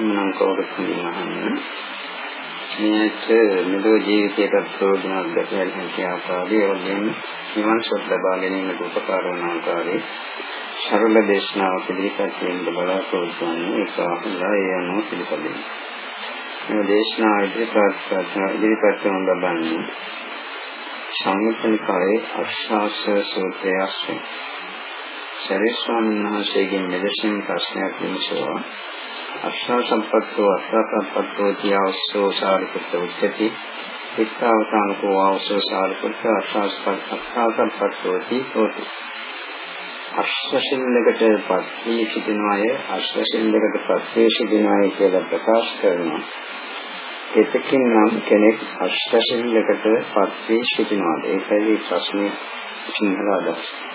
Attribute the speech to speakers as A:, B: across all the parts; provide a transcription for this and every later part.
A: මනම් කවුරුත් අහන්න. මේක මෙලෝ ජීවිතයකට ප්‍රයෝජනක් දැකලා හැකි ආකාරයේ වගේම නිවන් සුව ලබා ගැනීමට උපකාර වන ආකාරයේ සරල දේශනාවක් ඉදිරිපත් කිරීම බලාපොරොත්තු වන්නේ ඒක අහලා ඒ අනුව පිළිපදින්න. මේ දේශනාව ඉදිරිපත් ඉදිරිපත් කරන ලබන්නේ සංයුත්තනිකායේ අක්ෂාස සූත්‍රය අස්සේ. ශරීර ස්වාමීන් වහන්සේගෙන් මෙලෙසින් ප්‍රශ්නයක් විමසුවා. අක්ෂා සම්පත්තෝ අක්ෂා සම්පත්තෝ තියවස්සෝ සාරිපුත්ත උච්චති. ඉක්තාවසානකෝ ආවස්සෝ සාරිපුත්ත අක්ෂා සම්පත්තෝ තීතෝති. අශ්වසිල්ලකට පස්සේ සිටින අය අශ්වසිල්ලකට පස්සේ සිටින අය කියලා ප්‍රකාශ කරනවා. එතකින් නම් කෙනෙක් අශ්වසිල්ලකට පස්සේ සිටිනවාද? ඒකයි ප්‍රශ්නේ සිංහල අදහස.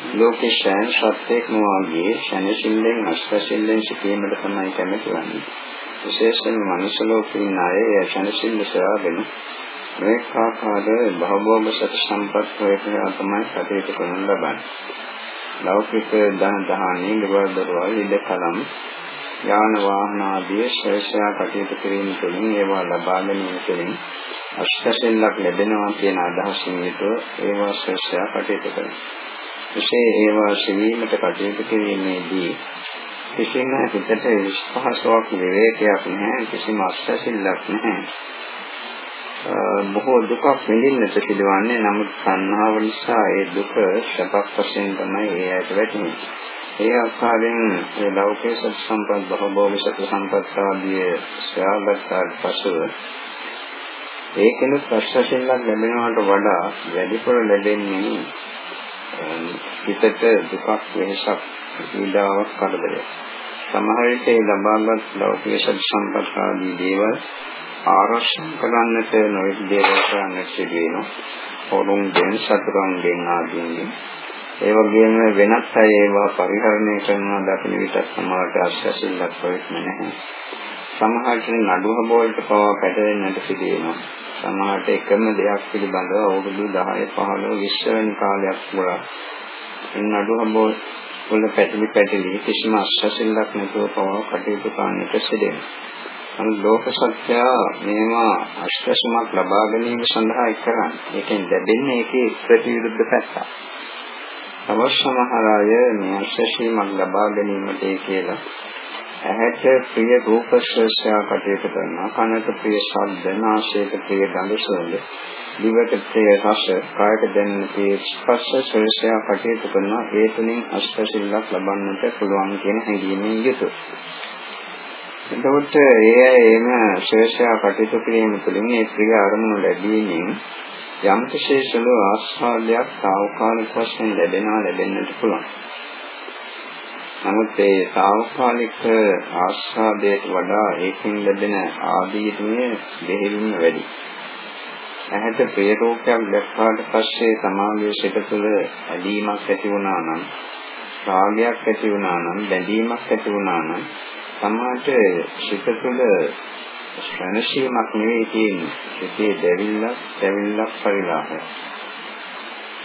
A: ලෝකේ ශයන සත්‍යයක් නොවාගේ ශනසිල්ලෙන් අශ්වසිල්ලෙන් සිටීමට තමයි කැමති වන්නේ. විශේෂයෙන්ම මනුෂ්‍ය ලෝකේ ඉන්න අය ශනසිල්ල සොයාගෙන මේ ආකාර භවභෝග සත් සම්පත් හොයලා තමයි කටයුතු කරන ලබන්නේ. ලෞකික ධන දහානී ගෙවල් දරවල් ඉද කලම් යාන වාහන ආදී ශ්‍රේෂ්ඨ කටයුතු කිරීම තුළින් ඒවා ලබා ගැනීම තුළින් අෂ්ටසෙල්ලක් ලැබෙනවා කියන අදහසින් යුතුව ඒවා ශ්‍රේෂ්ඨ කටයුතු කරනවා. විශේෂ ඒවා ශරීරයට කටයුතු කිරීමේදී කිසිම හිතට විශ්වාසයක් විවේකයක් නැහැ කිසිම අෂ්ටසෙල්ලක් නැහැ. බොහෝ දුකක් විඳින්නට සිදුවන්නේ නමුත් සංහාව නිසා ඒ දුක සැපක් වශයෙන් තමයි ඒ ඇයට වැටෙන්නේ. ඒ ආකාරයෙන් ඒ ලෞකික සත් සම්පත් බහභෝග සත් සම්පත් ආදී සෑගතාට පසුව ඒකෙනුත් ප්‍රශ්නයෙන් ලැබෙනවට වඩා වැඩිපුර ලැබෙන්නේ හිතට දුකක් වෙනසක් පීඩාවක් කරදරයක්. සමහර විට ඒ ලබාගත් ලෞකික සත් සම්පත් ආදී දේවල් ආරක්ෂා කරන්නට නොයෙක් දේවල් කරන්නට සිදුවෙනවා. හොරුන්ගෙන් සතුරුන්ගෙන් ආදීන්ගෙන්. ඒ වගේම වෙනත් අය ඒවා පරිහරණය කරනවා දකින්න විට සමාජයට අශ්‍රසිල්ලක් වෙන්නේ නැහැ. සමහරට නඩුව බෝල්ට පවා පැටවෙන්නට සිදුවෙනවා. සමහරට එකම දෙයක් පිළිබඳව අවුරුදු 10 15 20 වෙනි කාලයක් පුරා නඩුව බෝල් වල පැටලි පැටලි කිසිම අශ්‍රසිල්ලක් නැතුව පවා කටයුතු කරන්නට සිදුවෙනවා. නමුත් ලෝක සත්‍ය මේවා අෂ්ටසමක් ලබා ගැනීම සඳහා කරන්නේ. ඒකෙන් ලැබෙන්නේ ඒකේ ප්‍රතිවිරුද්ධ පැත්ත. අවශ්‍යමහර අය මේ අෂ්ටසීමක් ලබා ගැනීමට ඒ කියලා ඇහැට ප්‍රිය රූප ශ්‍රේෂ්ඨා කටයුතු කරනවා. කනට ප්‍රිය ශබ්ද නාසයට ප්‍රිය ගඳ සුවඳ දිවට ප්‍රිය රස කායට දැනෙන ප්‍රිය ස්පර්ශ ශ්‍රේෂ්ඨා කටයුතු කරනවා. ඒ තුලින් අෂ්ටසිල්ලක් ලබන්නට පුළුවන් කියන හැඟීමෙන් යුතුව එතකොට ඒ එම ශේෂයා කටයුතු කිරීම තුළින් මේ ප්‍රිය අරමුණු ලැබීමෙන් යම් විශේෂලු ආස්වාදයක් తాවකාලික වශයෙන් ලැබෙනවා ලැබෙන්නට පුළුවන්. නමුත් ඒ తాවකාලික ආස්වාදයට වඩා ඒකෙන් ලැබෙන ආදීනය දෙහිලින්ම වැඩි. ඇහැට ප්‍රිය රූපයක් දැක්කාට පස්සේ සමාගයේ සිට තුළ ඇලීමක් ඇති වුණා නම් රාගයක් ඇති වුණා නම් බැඳීමක් ඇති වුණා නම් සමාජ ශිත තුළ ශනශීමක් නෙවෙයි තියෙන්නේ. සිතේ දැවිල්ලක්, දැවිල්ලක් පරිලාහය.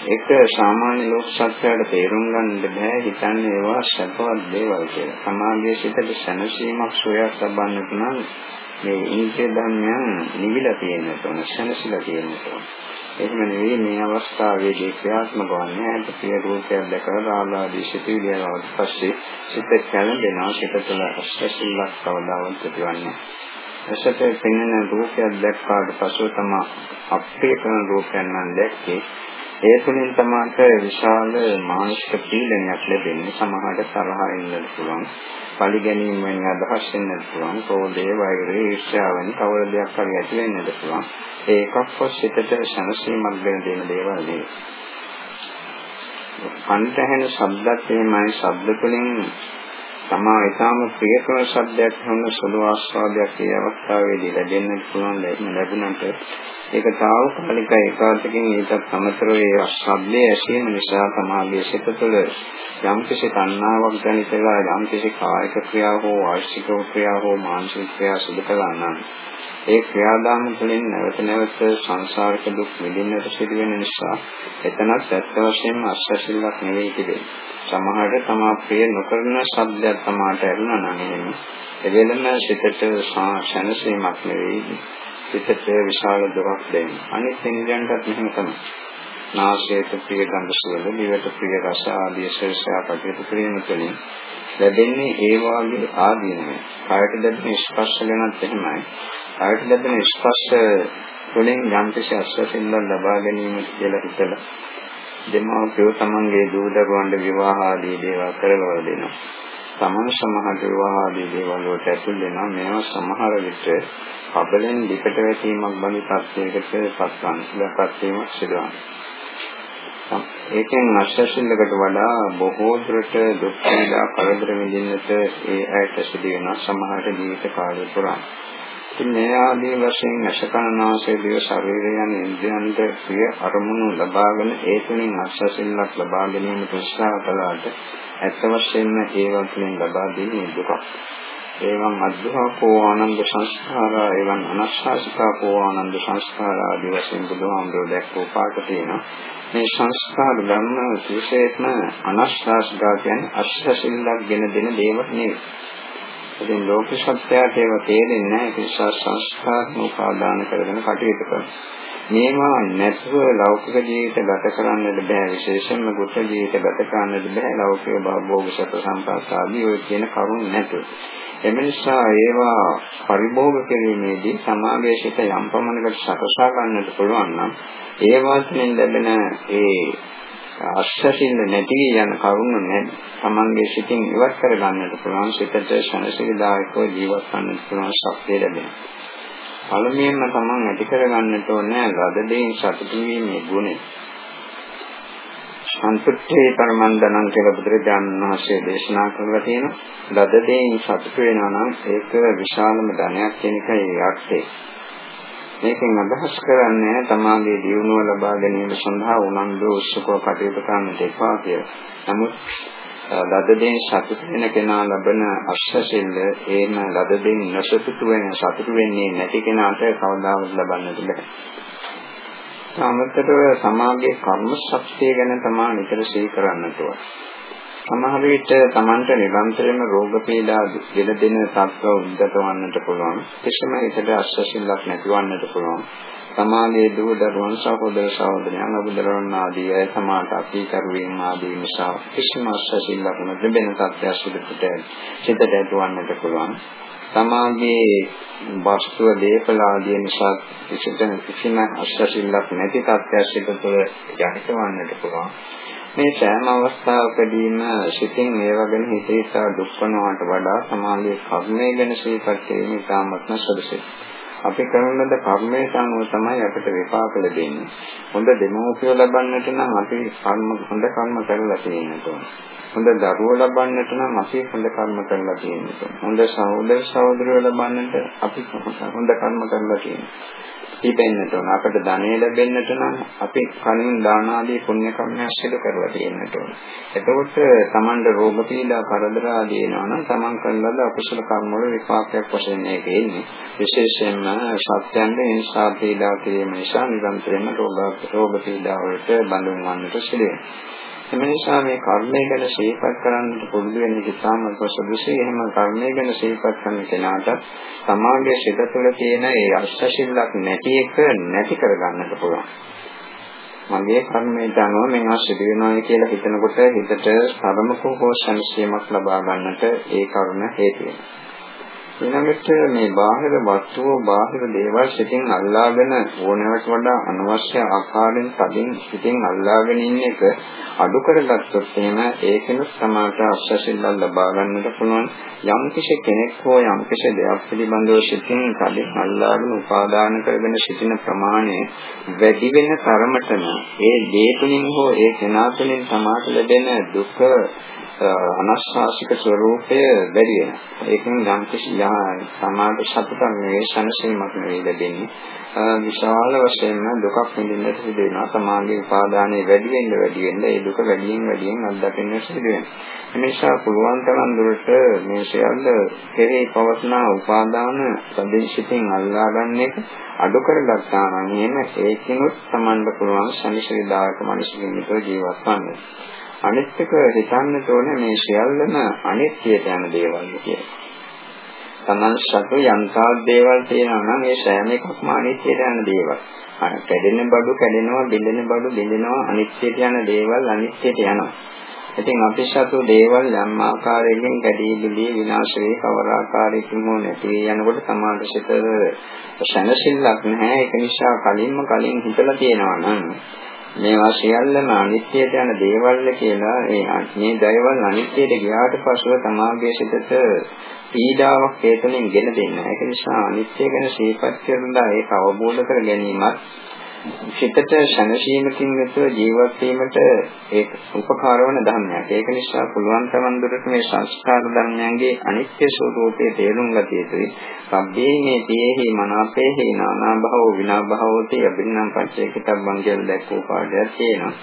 A: ඒක සාමාන්‍ය ලෝක සත්‍යයට තේරුම් ගන්න බෑ හිතන්නේ ඒවා සත්‍යවත් දේවල් කියලා. සමාජයේ සිතට ශනශීමක් සොයක් ලබන්නට නම් මේ ඉන්ද්‍රිය ධර්මයන් නිවිලා තියෙන්න ඕන, ශනසිලා තියෙන්න ඕන. එහෙම නෙවෙයි මේ අවස්ථාවේදී ක්‍රියාත්මක වන්නේ අද ප්‍රිය රූපයක් දැකලා රාගාදී සිතුවිලි යනවාට පස්සේ සිත කැළඹෙනවා සිත තුළ අස්වැසිල්ලක් කවදාවත් ඇතිවන්නේ ඇසට පෙනෙන රූපයක් දැක්කාට පසුව තමයි අපේ කරන රූපයන් නම් දැක්කේ ඒ තුළින් තමයි විශාල මානසික පීඩනයක් ලැබෙන්නේ සමහරට තරහ එන්නත් පුළුවන් පලි ගැනීම වෙන අදහස් වෙන්නත් පුළුවන් කෝපය වෛරය ඊර්ෂ්‍යාව වෙන කවර දෙයක් හරි ඇති වෙන්නත් පුළුවන් ඒකක්වත් සිතට සනසීමක් දෙන දෙන දේවල් නෙවෙයි. කන්ට ඇහෙන ශබ්දත් එහෙමයි ශබ්ද තුළින් තමා ඊටාම ප්‍රිය කරන ශබ්දයක් වුණ සුළු ආස්වාදයක් ඒ අවස්ථාවේදී ලැබෙන්නත් පුළුවන් ලැබුණාට ඒක తాවකාලිකයි ඒකාන්තකින් ඊටත් අමතරව ඒ ශබ්දයේ ඇසීම නිසා සමාගයේ සිත තුළ යම් කිසි තණ්හාවක් දැනිතලා යම් කිසි කායික ක්‍රියාව හෝ වාචික ක්‍රියාව හෝ මානසික ක්‍රියාව සිදු කළා නම් ඒ ක්‍රියාදාම තුළින් නැවත නැවත සංසාරික දුක් විඳින්නට සිදු වෙන නිසා එතනත් ඇත්ත වශයෙන්ම අස්සසිල්ලක් නෙවෙයි තිබෙන්නේ. සමහරට තමා ප්‍රිය නොකරන ශබ්දයක් තමාට ඇරුණා නම් එහෙම එවෙලම සිතට ශාසනසීමක් නෙවෙයි සිතට විශාල දුරක් දෙන්නේ. අනිත් ඉන්ද්‍රයන්ටත් මෙහෙම තමයි. නාසයට ප්‍රිය ගන්ධ සුවඳ, දිවට ප්‍රිය රස ආදී ශේෂයා කටයුතු කිරීම තුළින් ලැබෙන්නේ ඒ වාගේ ආදීනමයි. කායට දැනෙන ස්පර්ශ ගැනත් එහෙමයි. කායට ලැබෙන ස්පර්ශ තුළින් යම් කිසි අස්වැසිල්ලක් ලබා ගැනීම කියලා හිතලා දෙමාපියෝ තමන්ගේ දූ දරුවන්ට විවාහ ආදී දේවල් කරවලා දෙනවා. තමන් සමහර විවාහ ආදී දේවල් වලට ඇතුල් වෙනවා. මේවා සමහර විට කබලෙන් ලිපට වැටීමක් බඳු තත්යකට පත්වන වීමක් සිදුවනවා. ඒකෙන් අශ්වසිල්ලකට වඩා බොහෝ දුරට දුක් පීඩා කරදර විඳින්නට ඒ ඇයට සිදු වෙන සමහර ජීවිත කාලය පුරා. ඉතින් මේ ආදී වශයෙන් අශකනාශය දිව ශරීරය යන ඉන්ද්‍රයන්ට ප්‍රිය අරමුණු ලබාගෙන ඒ තුලින් අශ්වසිල්ලක් ලබා ගැනීමට උත්සාහ කළාට ඇත්ත වශයෙන්ම ඒ වතුලින් ලබා දෙන්නේ දුකක්. එවං අද්භවකෝ ආනන්ද සංස්කාරා එවං අනස්සාසිකාකෝ ආනන්ද සංස්කාරා ආදී වශයෙන් බුදුහාමුදුරුවෝ දැක්වූ පාඩ තියෙනවා. මේ සංස්කාර ධර්ම විශේෂයෙන්ම අනස්සාසිකා කියන්නේ අශ්‍රසිල්ලක් ගෙන දෙන දේවල් නෙවෙයි. ඉතින් ලෝක සත්‍යයට ඒව තේරෙන්නේ නැහැ. ඒ නිසා සංස්කාරන උපාදාන කරගෙන කටයුතු කරනවා. මේවා නැතුව ලෞකික ජීවිත ගත කරන්නට බෑ විශේෂයෙන්ම ගුප්ත ජීවිත ගත කරන්නට බෑ ලෞකික භෝග සත සම්පත් ආදී ඔය කියන කරුණ නැතුව එම නිසා ඒවා පරිභෝග කිරීමේදී සමාගයේ සිට යම් පමණකට සකසා ගන්නට පුළුවන් නම් ඒ වාසනෙන් ලැබෙන ඒ අශ්‍රසින්න නැති යන කරුණ නැත් තමන්ගේ සිතින් ඉවත් කර ගන්නට පුළුවන් සිතට ශනසිකදායකව ජීවත් වන්නට පුළුවන් ශක්තිය ලැබෙනවා. පළමුවෙන්ම තමන් ඇති කර ගන්නට ඕනේ ලද දෙයින් සතුටු වීමේ ගුණය. සන්තුෂ්ඨේ පරමන්දනං කියලා බුදුරජාණන් වහන්සේ දේශනා කරලා තියෙනවා. ලද දෙයින් සතුට වෙනවා නම් ඒක විශාලම ධනයක් කියන එකයි අර්ථය. මේකෙන් අදහස් කරන්නේ තමාගේ දියුණුව ලබා ගැනීම සඳහා උනන්දු උත්සුකව කටයුතු කරන්නට එපා කියලා. නමුත් ලද දෙයින් සතුට වෙන කෙනා ලබන අශ්‍රසිල්ල ඒම ලද දෙයින් නොසතුටු වෙන සතුටු වෙන්නේ නැති කෙනාට කවදාවත් ලබන්නට බැහැ. අමතරව සමාගයේ කර්ම ශක්තිය ගැන තමයි නිතර සිහි කරන්නට ඕන. සමහර විට Tamanට නිරන්තරයෙන්ම රෝග පීඩා දෙන දෙන තත්ත්ව උද්ගත වන්නට පුළුවන්. කිසිම හිතට අස්වැසිල්ලක් නැතිවන්නට පුළුවන්. සමාගයේ දූ දරුවන් සහෝදර සහෝදරයන් අබුදරවන් ආදී අය සමාට අපීකරු වීම ආදී නිසා කිසිම අස්වැසිල්ලක් නැතිවෙන තත්ත්වයක් සිදුපිට සිතට ඇතිවන්නට පුළුවන්. තමාගේ වස්තුව දීපල ආදී නිසා කිසිම කිසිම අශ්‍රසිල්ලක් නැති තත්ත්වයක් සිට තුළ යහිතවන්නට පුළුවන්. මේ සෑම අවස්ථාවකදීම සිතින් ඒවා ගැන හිතේසා දුක් වනවට වඩා සමාගයේ කර්මය ගැන සිතපත් කිරීම ඉතාමත්ම සුදුසුයි. අපි කරන ලද කර්මයේ අනුව තමයි අපිට විපාක ලැබෙන්නේ. හොඳ දෙමෝපිය ලබන්නට නම් අපි කර්ම හොඳ කර්ම කරලා තියෙන්න ඕනේ. හොඳ දරුවෝ ලබන්නට නම් අපි හොඳ කර්ම කරලා තියෙනවා. හොඳ සහෝදර සහෝදරයෝ ලබන්නට අපි හොඳ කර්ම කරලා තියෙනවා. ඉපෙන්නට ඕන. අපට ධනෙ ලැබෙන්නට නම් අපි කලින් දාන ආදී පුණ්‍ය කර්මයක් සිදු කරලා තියෙන්නට ඕන. එතකොට Tamanda රෝග පීඩා කරදර ආදී එනවා නම් Taman කළාද අකුසල කර්ම වල විපාකයක් වශයෙන් මේක එන්නේ. විශේෂයෙන්ම සත්‍යයන්ද හිංසා පීඩා කිරීම නිසා නිරන්තරයෙන්ම රෝග රෝග පීඩා වලට බඳුන් වන්නට සිදු වෙනවා. එම නිසා මේ කර්මය ගැන ශීපත් කරන්නට පුරුදු වෙන ඉතාම සුදුසුයි. එහෙම කර්මය ගැන ශීපත් කරන කෙනාට සමාගයේ සිත තුළ තියෙන ඒ අශ්‍රසිල්ලක් නැති එක නැති කරගන්නට පුළුවන්. මගේ කර්මයට අනුව මේවා සිදු වෙනවා කියලා හිතනකොට හිතට සරමකෝ හෝ සංසියමක් ලබා ගන්නට ඒ කරුණ හේතු වෙනවා. ඊළඟට මේ බාහිර වස්තුව බාහිර දේවල් සිතින් අල්ලාගෙන ඕනෑවට වඩා අනවශ්‍ය ආකාරයෙන් තදින් සිතින් අල්ලාගෙන ඉන්න එක අඩු කරගත්තොත් එහෙම ඒකෙනුත් සමාත අශ්‍රසිල්ල ලබා ගන්නට පුළුවන්. යම් කිසි කෙනෙක් හෝ යම් කිසි දෙයක් පිළිබඳව සිතින් තදින් අල්ලාගෙන උපාදාන කරගෙන සිටින ප්‍රමාණය වැඩි වෙන තරමටම ඒ දේ තුලින් හෝ ඒ කෙනා තුලින් සමාත ලැබෙන දුක අනස්වාසික ස්වરૂපය වැඩි වෙනවා. ඒකෙන් යම් කිසි සමාජ සතුටක් නෙවෙයි සංසීමක් නෙවෙයි ලැබෙන්නේ. විශාල වශයෙන්ම දුකක් විඳින්නට සිදු වෙනවා. සමාජයේ උපාදානය වැඩි වෙන්න වැඩි වෙන්න ඒ දුක වැඩියෙන් වැඩියෙන් අත්දකින්න සිදු වෙනවා. එනිසා පුළුවන් තරම් දුරට මේ සියල්ල කෙරේ පවස්න උපාදාන සදේශිතින් අල්ලා ගන්න එක අඩු කරගත්තා නම් එහෙම ඒකිනුත් Tamanට පුළුවන් ශනිශ්‍රීදායක මනසකින් ජීවත් වෙන්න. අනිත් එක හිතන්න ඕනේ මේ සියල්ලම අනිත්‍යයට යන දේවල් කියලා. Taman සතු යන්තා දේවල් තියෙනවා නම් ඒ සෑම එකක්ම අනිත්‍යයට යන දේවල්. අර කැඩෙන බඩු කැඩෙනවා, බිඳෙන බඩු බිඳෙනවා, අනිත්‍යයට යන දේවල් අනිත්‍යයට යනවා. ඉතින් අපි සතු දේවල් යම් ආකාරයකින් කැඩී බිඳී විනාශ වේ කවර ආකාරයකින් හෝ නැති වේ යනකොට සමාජසිත ශනසිල්ලක් නැහැ ඒක නිසා කලින්ම කලින් හිතලා තියෙනවා නම් මේවා සියල්ලම අනිත්‍යයට යන දේවල් කියලා ඒ මේ දේවල් අනිත්‍යයට ගියාට පසුව තමාගේ සිතට පීඩාවක් හේතුලින් ගෙන දෙන්න. ඒක නිසා අනිත්‍ය ගැන සිහිපත් කරලා ඒක අවබෝධ කර ගැනීමත් සිතට ශනසීමකින් යුතුව ජීවත් වීමට ඒක උපකාර වන ධර්මයක්. ඒක නිසා පුළුවන් තරම් දුරට මේ සංස්කාර ධර්මයන්ගේ අනිත්‍ය ස්වરૂපයේ තේරුම් ගත යුතුයි. සබ්බේ මේ තේහි මනාපේහි නානා භව විනා භවෝති අබින්නම් පච්චේ කිතබ්බං කියලා දැක්වූ පාඩයක් තියෙනවා.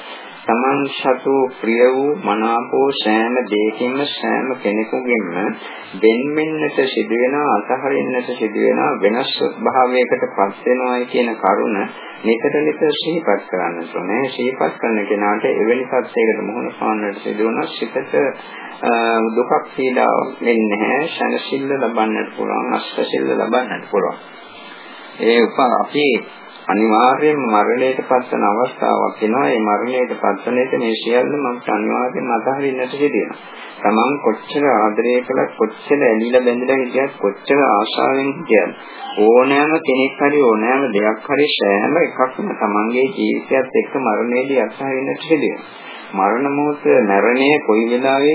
A: තමන් සතු ප්‍රිය වූ මනාපෝ සෑම දෙයකින්ම සෑම කෙනෙකුගෙන්ම වෙන්වෙන්නට සිදුවෙන අතහරින්නට සිදුවෙන වෙනස් භාවයකට පත් වෙනවායි කියන කරුණ නිතර නිතර සිහිපත් කරන්න ඕනේ. සිහිපත් කරන කෙනාට එවැනි සත්‍යයකට මුහුණ පාන්නට සිදුවන සිතට දුකක් පීඩාවක් වෙන්නේ නැහැ. ශනසිල්ල ලබන්නට පුළුවන්, අස්තසිල්ල ලබන්නට පුළුවන්. ඒ උප අපි අනිවාර්යයෙන්ම මරණයට පත්වන අවස්ථාවක් එනවා. ඒ මරණයට පත්වන එක මේ සියල්ලම අපිට අනිවාර්යයෙන්ම අතහරින්නට සිදුවෙනවා. තමන් කොච්චර ආදරය කළත් කොච්චර ඇලිලා බැඳලා හිටියත් කොච්චර ආශාවෙන් හිටියත් ඕනෑම කෙනෙක් හරි ඕනෑම දෙයක් හරි සෑම එකක්ම තමන්ගේ ජීවිතයත් එක්ක මරණයේදී අත්හරින්නට සිදුවෙනවා. මරණ මොහොත මරණය කොයි වෙලාවෙ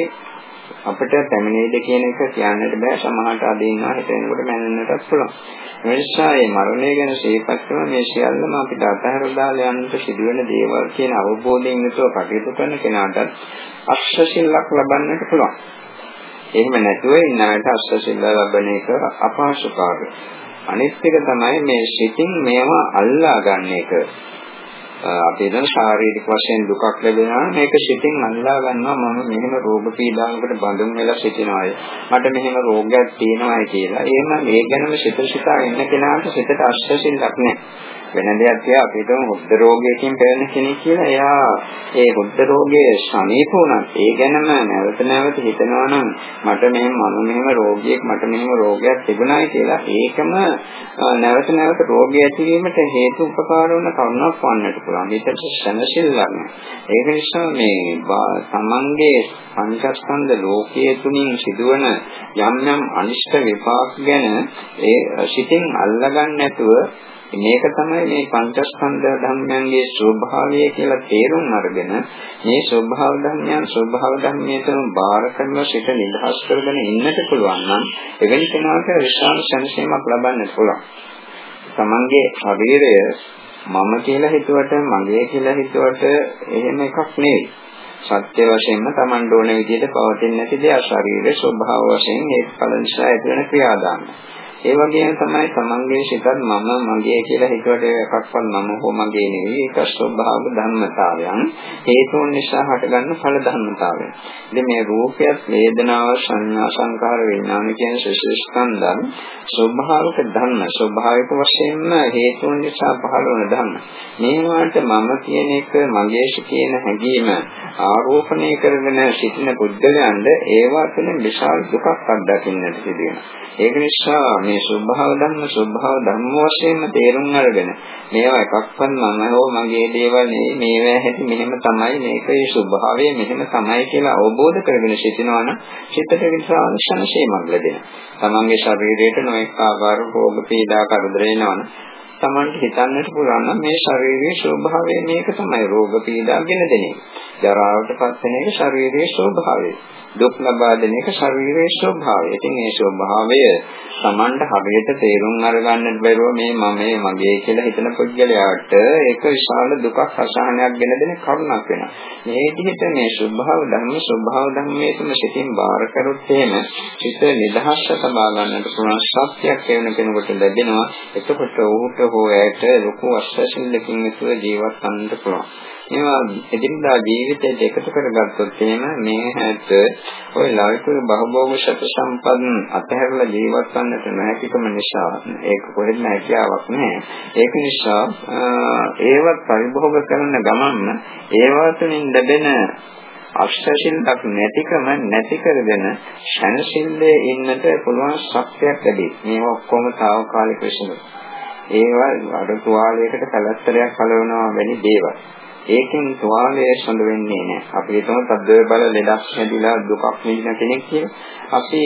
A: අපිට පැමිණෙයිද කියන එක කියන්නට බෑ සමහරට අද ඉන්නවා හිත වෙනකොට මැනෙන්නටත් පුළුවන්. ඒ නිසා මේ මරණය ගැන සිහිපත් කරන මේ සියල්ලම අපිට අතහැර දාලා යන්නට සිදුවෙන දේවල් කියන අවබෝධයෙන් යුතුව කටයුතු කරන කෙනාට අක්ෂසිල්ලක් ලබන්නට පුළුවන්. එහෙම නැතුව ඉන්නකට අක්ෂසිල්ල ලබන එක අපහසු කාර්යයක්. අනිත් එක තමයි මේ සිතින් මේවා අල්ලා ගන්න එක. අපි හිතන ශාරීරික වශයෙන් දුකක් ලැබෙනවා. මේක සිතින් අල්ලා ගන්නවා. මම මෙහෙම රෝග පීඩාවකට බඳුන් වෙලා සිටිනවායි. මට මෙහෙම රෝගයක් තියෙනවායි කියලා. එහෙම මේ ගැනම සිත සිතා ඉන්න කෙනාට සිතට අශ්‍රසිල්ලක් නැහැ. වෙන දෙයක් තියා අපි හිතමු හෘද රෝගයකින් පෙළෙන කෙනෙක් කියලා. එයා ඒ හෘද රෝගයේ සනීප වුණා ඒ ගැනම නැවත නැවත හිතනවා නම් මට මෙහෙම මම මෙහෙම රෝගියෙක් මට මෙහෙම රෝගයක් තිබුණායි කියලා ඒකම නැවත නැවත රෝගය ඇතිවීමට හේතු උපකාර වන කරුණක් වන්නට පුළුවන් මේකට සනසිල්ලක් ඒක නිසා මේ සමන්ගේ පංචස්කන්ධ ලෝකයේ තුලින් සිදුවන යම් යම් අනිෂ්ට විපාක ගැන ඒ සිතින් අල්ලගන්න නැතුව මේක තමයි මේ පංචස්කන්ධ ධර්මයන්ගේ ස්වභාවය කියලා තේරුම් අරගෙන මේ ස්වභාව ධර්මයන් ස්වභාව ධර්මයටම බාර කරන සිට නිදහස් කරගෙන ඉන්නට පුළුවන් නම් එවැනි කෙනාට විශාල සංසීමක් ලබන්න පුළුවන්. තමන්ගේ ශරීරය මම කියලා හිතුවට මගේ කියලා හිතුවට එහෙම එකක් නෙවෙයි. සත්‍ය වශයෙන්ම Taman ඕන විදිහට පවතින්නේ නැති දේ ශරීරයේ ස්වභාව වශයෙන් ඒක ඵල නිසා ඇති වෙන ක්‍රියාදාමය. ඒ වගේම තමයි තමන්ගේ සිතත් මම මගේ කියලා හිතුවට එකක්වත් මම හෝ මගේ නෙවෙයි ඒක ස්වභාව ධර්මතාවයන් හේතුන් නිසා හටගන්න ඵල ධර්මතාවයන්. ඉතින් මේ රූපයත් වේදනාව සංඥා සංකාර විඥාන කියන ශේෂස්කන්ධන් ස්වභාවික ධර්ම ස්වභාවික වශයෙන්ම හේතුන් නිසා පහළ වන ධර්ම. මේවාට මම කියන එක මගේ කියන හැඟීම ආරෝපණය කරගෙන සිටින පුද්ගලයන්ට ඒවා තුළ විශාල දුකක් අත්දකින්නට සිදුවෙනවා. ඒක නිසා මේ ස්වභාව ධර්ම ස්වභාව ධර්ම වශයෙන්ම තේරුම් අරගෙන මේවා එකක්වත් මම හෝ මගේ දේවල් නෙවෙයි මේවා හැටි මෙහෙම තමයි මේකේ ස්වභාවය මෙහෙම තමයි කියලා අවබෝධ කරගෙන සිටිනවා නම් චිත්තට විශ්වාස සංශේමක් ලැබෙනවා. තමන්ගේ ශරීරයට නොඑක ආකාර රෝග පීඩා කරදර එනවනම් Tamanට හිතන්නට පුළුවන් නම් මේ ශාරීරික ස්වභාවය මේක තමයි රෝග පීඩා ගෙන දෙන එක. ජරාවට පත් වෙන එක ශාරීරික ස්වභාවය. දුක් ලබා දෙන එක ශරීරයේ ස්වභාවය. ඉතින් මේ ස්වභාවය Tamanට හරියට තේරුම් අරගන්නට බැරුව මේ මමේ මගේ කියලා හිතන පුද්ගලයාට ඒක විශාල දුකක් අසහනයක් ගෙන දෙන කරුණක් වෙනවා. මේ විදිහට මේ ස්වභාව ධර්ම ස්වභාව ධර්මයේ තුන සිතින් බාර කරොත් එහෙම සිත නිදහස්ව තබා ගන්නට පුළුවන් ශක්තියක් වෙන කෙනෙකුට ලැබෙනවා. එතකොට ඔහුට හෝ ඇයට ලොකු අස්වැසිල්ලකින් යුතුව ජීවත් වන්නට පුළුවන්. මේවා එදිනදා ජීවිතයට එකතු කරගත්තොත් එහෙම මේ හැට ওই ලෞකික බහුභෝග ශත සම්පන්න අතහැරලා ජීවත් වන්නට නොහැකිකම නිසා ඒක කොහෙත්ම හැකියාවක් නැහැ. ඒක නිසා ඒවත් පරිභෝග කරන ගමන්ම ඒවා තුළින් ලැබෙන අක්ෂරසින්දක් නැතිකම නැති කරගෙන ශනසින්දේ ඉන්නට පුළුවන් ශක්තියක් ලැබේ. මේ ඔක්කොම తాවකාලික විශ්ලේෂණ. ඒවා අර තුවාලයකට කලස්තරයක් කලවනවා වැනි දේවල්. ඒකෙන් තුවාලය සඳ වෙන්නේ නැහැ. අපි හිතමු තද්දේ බල ලෙඩක් හැදිලා දුකක් විඳින කෙනෙක් කියලා. අපි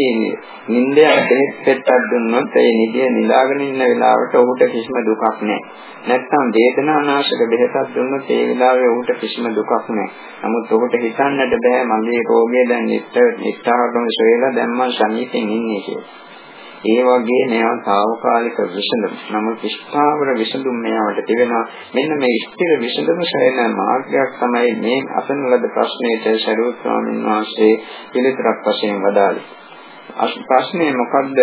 A: නිින්දේ දෙහෙත් පෙත්තක් දුන්නොත් ඒ නිදිය නිදාගෙන ඉන්න වෙලාවට ඔහුට කිසිම දුකක් නැහැ. නැත්නම් වේදනානාශක බෙහෙතක් දුන්නොත් ඒ වෙලාවේ ඔහුට කිසිම දුකක් නැහැ. නමුත් ඔහුට හිතන්නට බෑ මගේ රෝගය දැන් නිට්ට නිට්ටාවටම සොයලා දැන් මම සනීපෙන් ඉන්නේ කියලා. ඒ වගේ මේවා తాවකාලික විසඳුම්. නමුත් ස්ථාවර විසඳුම් මේවට තිබෙනවා. මෙන්න මේ ස්ථිර විසඳුම සොයන මාර්ගයක් තමයි මේ අසන ලද ප්‍රශ්නයට ශරීර ස්වාමීන් වහන්සේ පිළිතුරක් වශයෙන් වදාළේ. ප්‍රශ්නේ මොකද්ද?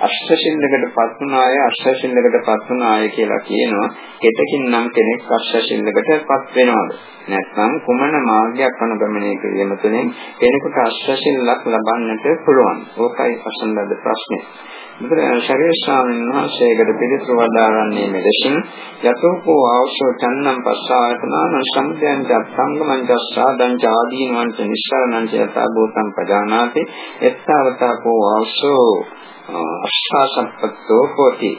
A: අෂ්ටසිල්ලකට පත් වුණ අය අෂ්ටසිල්ලකට පත් වුණ අය කියලා කියනවා. කෙතකින් නම් කෙනෙක් අෂ්ටසිල්ලකට පත් වෙනවද? නැත්නම් කුමන මාර්ගයක් අනුගමනය කිරීම තුළින් කෙනෙකුට අෂ්ටසිල්ලක් ලබන්නට පුළුවන්? ඕකයි අසන්නද ප්‍රශ්නේ. බුදුරජාණන් ශරීර ස්වාමීන් වහන්සේකට පිළිතුරු වදාරන්නේ මෙලෙසින් යතෝකෝ ආවශ්‍ය චන්නම් පස්සායතනාන සම්පයං සංගමං සාදං ආදීනවං නිස්සාරණං යතා භූතං පජානාති එත්තාවතා කෝ ආවශ්‍ය අෂ්ඨාසම්පත්තෝ හෝති.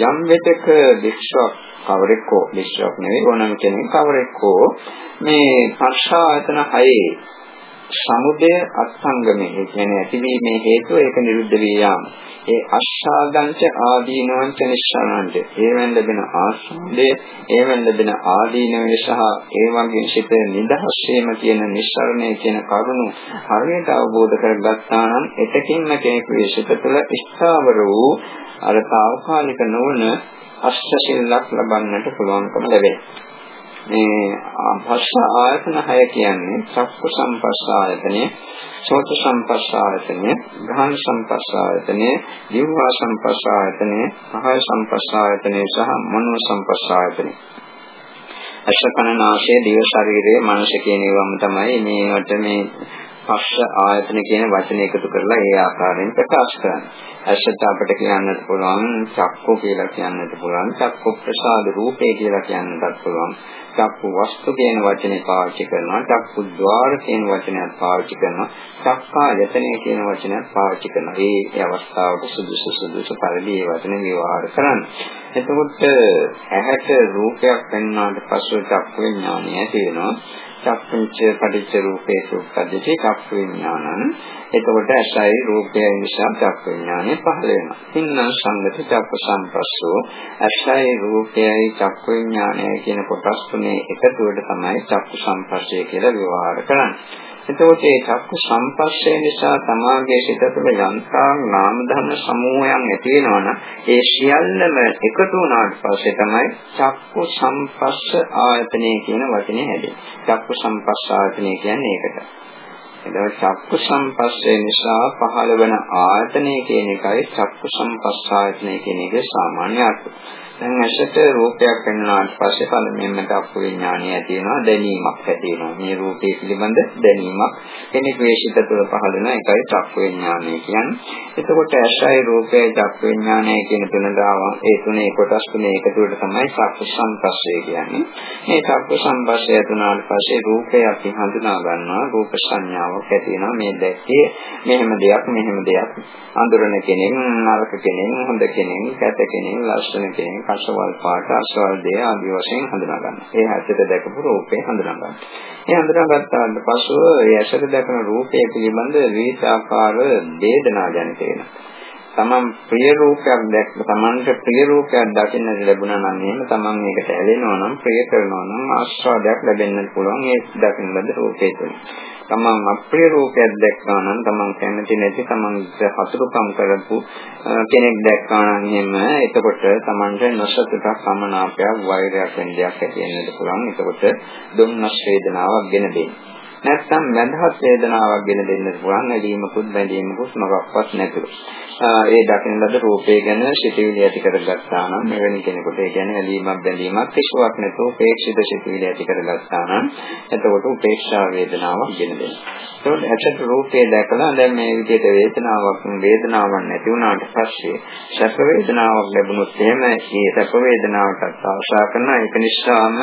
A: යම් වෙතක වික්ෂක් කවරෙක් හෝ වික්ෂක් නෙවෙයි ඕනම කෙනෙක් කවරෙක් හෝ මේ පර්ෂා ආයතන හයේ සමුදය අත්සංගමේ ඒ කියන්නේ ඇතිවීමේ හේතුව ඒක නිරුද්ධ වී යාම. ඒ අශ්‍රාගංච ආදීනවංච නිස්සාරණංච ඒවෙන් ලැබෙන ආස්වාදය ඒවෙන් ලැබෙන ආදීනවේ සහ ඒ වගේ සිත නිදහස් වීම කියන නිස්සාරණය කියන කරුණු හරියට අවබෝධ කරගත්තා නම් එතකින්ම කෙනෙකුගේ සිත තුළ ස්ථාවර වූ අර తాවකාලික නොවන අෂ්ටශීලයක් ලබන්නට පුළුවන්කම ලැබෙනවා. මේ භස්ස ආයතන හය කියන්නේ චක්ක සම්පස්ස ආයතනය, සෝත සම්පස්ස ආයතනය, ගාහන සම්පස්ස ආයතනය, දිව්වා සම්පස්ස ආයතනය, මහා සම්පස්ස ආයතනය සහ මනෝ සම්පස්ස ආයතනය. අශකනාශය දිව ශරීරයේ මනස කියන ඒවාම තමයි මේවට මේ පස්ස ආයතන කියන වචන එකතු කරලා ඒ ආකාරයෙන් ප්‍රකාශ කරන්නේ. ඇසට අපිට කියන්නත් පුළුවන් චක්කෝ කියලා කියන්නත් පුළුවන් චක්කෝ ප්‍රසාද රූපේ කියලා කියන්නත් පුළුවන් චක්කු වස්තු කියන වචනේ පාවිච්චි කරනවා චක්කු ద్వාර කියන වචනයත් පාවිච්චි කරනවා චක්කායතනය කියන වචනයත් පාවිච්චි කරනවා මේ අවස්ථාවට සුදුසු සුදුසු පරිදි මේ වචන විවහාර කරන්න. එතකොට ඇහැට රූපයක් පෙන්වනාට පස්සෙ චක්කු විඥානය ඇති වෙනවා. චක්කුංච පටිච්ච රූපේ සුප්පද්දති චක්කු විඥානං එතකොට ඇසයි රූපයයි නිසා චක්කු විඥානය පහළ වෙනවා. තින්නම් සංගති චක්ක සම්පස්සෝ. ඇසයි රූපයයි චක්කු විඥානයයි කියන කොටස් තුනේ එකතුවට තමයි චක්කු සම්පස්සය කියලා විවහාර කරන්නේ. එතකොට මේ චක්කු සම්පස්සේ නිසා තමාගේ සිත තුළ යන්තා නාම ධර්ම සමූහයන් ඇති වෙනවනම් ඒ සියල්ලම එකතු වුණාට පස්සේ තමයි චක්කු සම්පස්ස ආයතනය කියන වචනේ හැදෙන්නේ. චක්කු සම්පස්ස ආයතනය කියන්නේ ඒකට. එතකොට චක්කු සම්පස්සේ නිසා පහළ වෙන ආයතනය කියන එකයි චක්කු සම්පස්ස ආයතනය කියන එකේ සාමාන්‍ය අර්ථය. දැන් ඇසට රූපයක් පෙන්වනාට පස්සේ පළමුවෙන්ම චක්කු විඥානය ඇති වෙනවා දැනීමක් ඇති වෙනවා. මේ රූපේ පිළිබඳ දැනීමක්. කෙනෙක් වේශිත තුළ පහළ වෙන එකයි චක්කු විඥානය කියන්නේ. එතකොට ඇසයි රූපයයි චක්කු විඥානය කියන තුන දාව ඒ තුනේ කොටස් තුනේ එකතුවට තමයි චක්කු සංපස්සය කියන්නේ. මේ චක්කු සංපස්සය තුනාට පස්සේ රූපය අපි හඳුනා ගන්නවා. රූප සංඥාවක් ඇති වෙනවා. මේ දැක්කේ මෙහෙම දෙයක් මෙහෙම දෙයක්. අඳුරන කෙනෙක් නරක කෙනෙක් හොඳ කෙනෙක් කැත කෙනෙක් ලස්සන කෙනෙක් අසවල් පාට අසවල් දේ ආදී වශයෙන් හඳුනා ගන්නවා. ඒ හැටට දැකපු රූපේ හඳුනා ගන්නවා. ඒ හඳුනාගත්තාට පසුව ඒ ඇසට දැකන රූපය පිළිබඳ විවිධ ආකාර වේදනා ජනිත වෙනවා. තමන් ප්‍රිය රූපයක් දැක්ක තමන්ට ප්‍රිය රූපයක් දකින්නට ලැබුණා නම් එහෙම තමන් ඒකට ඇලෙනවා නම් ප්‍රිය කරනවා නම් ආස්වාදයක් ලැබෙන්නත් පුළුවන් ඒ දකින්න ලද රූපේ තුළ. තමන් අප්‍රිය රූපයක් දැක්කා නම් තමන් කැමති නැති තමන් හසුරුකම් කරපු කෙනෙක් දැක්කා නම් එහෙම එතකොට තමන්ට නොසතුටක් සමනාපයක් වෛරයක් වෙන දෙයක් ඇති වෙන්නත් පුළුවන්. එතකොට දුම්නස් වේදනාවක් ගෙන දෙන්නේ. නැත්නම් මඳහත් වේදනාවක් ගෙන දෙන්න පුළුවන් නැදීමකුත් බැඳීමකුත් මොකක්වත් නැතුව. ඒ දකින ලද රූපේ ගැන සිතිවිලි ඇති කරගත්තා නම් මෙවැනි කෙනෙකුට ඒ කියන්නේ ඇලීමක් බැඳීමක් කිසිවක් නැතුව උපේක්ෂිත සිතිවිලි ඇති කරගත්තා නම් එතකොට උපේක්ෂා වේදනාවක් ගෙන දෙනවා. ඒකෝට ඇත්තට රූපේ දැකලා දැන් මේ විදිහට වේදනාවක් වේදනාවක් නැති වුණාට පස්සේ සැප වේදනාවක් ලැබුණොත් එහෙම ඒ සැප වේදනාවටත් ආශා කරන ඒක නිසාම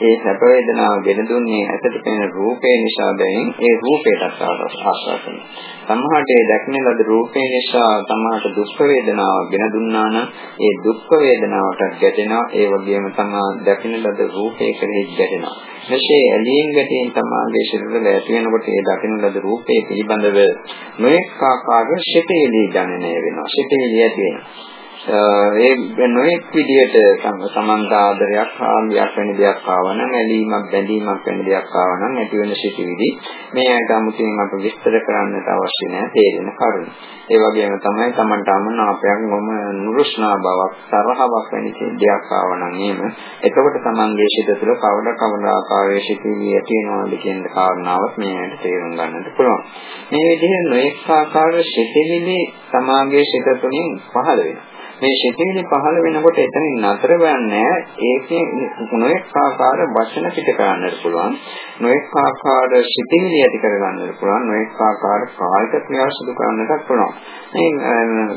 A: ඒ සැප වේදනාව ගෙන දුන්නේ ඇත්තට පෙනෙන රූපේ නිසා බැවින් ඒ රූපයටත් ආශා කරනවා. සමහරට ඒ දැක්නේ ලද රූපේ නිසා සමහරට දුක් වේදනාවක් ගෙන දුන්නා නම් ඒ දුක් වේදනාවටත් ගැටෙනවා ඒ වගේම තමා දැකින ලද රූපේ කෙරෙහි ගැටෙනවා. මෙසේ ඇලීම් ගැටීම් තමාගේ ශරීරවල ඇති වෙනකොට ඒ දකින ලද රූපේ පිළිබඳව නොඑක ආකාර ශිතේලී ජනනය වෙනවා. ශිතේලී ඇති වෙනවා. ඒ නොඑක් විදියට සමන්ත ආදරයක් ආමියක් වෙන දෙයක් ආවනම් ඇලීමක් බැඳීමක් වෙන දෙයක් ආවනම් ඇති වෙන සිටිවිදි මේ ඇයට අමුතුවෙන් අප විස්තර කරන්නට අවශ්‍ය නැහැ තේරෙන කරුණු. ඒ වගේම තමයි Tamanට අමනාපයක් මොම නුරුස්නා බවක් තරහවක් වෙන දෙයක් ආවනම් එහෙම එතකොට Tamanගේ සිත තුළ කවද කවද ආකාරයේ සිටිවිලි ඇති වෙනවද කියන කාරණාවත් මේ ඇයට තේරුම් ගන්නට පුළුවන්. මේ විදිහේ නොඑක් ආකාරයේ සිටිවිලි තමාගේ සිත තුළින් පහළ වෙනවා. මේ සිතිවිලි පහළ වෙනකොට එතනින් නතර වෙන්නේ ඒකේ නොඑක ආකාර වචන පිට කරන්නට පුළුවන්. නොඑක ආකාර සිතිවිලි ඇති කරගන්නට පුළුවන්. නොඑක ආකාර කායික ක්‍රියා සිදු කරන්නට පුළුවන්. මේ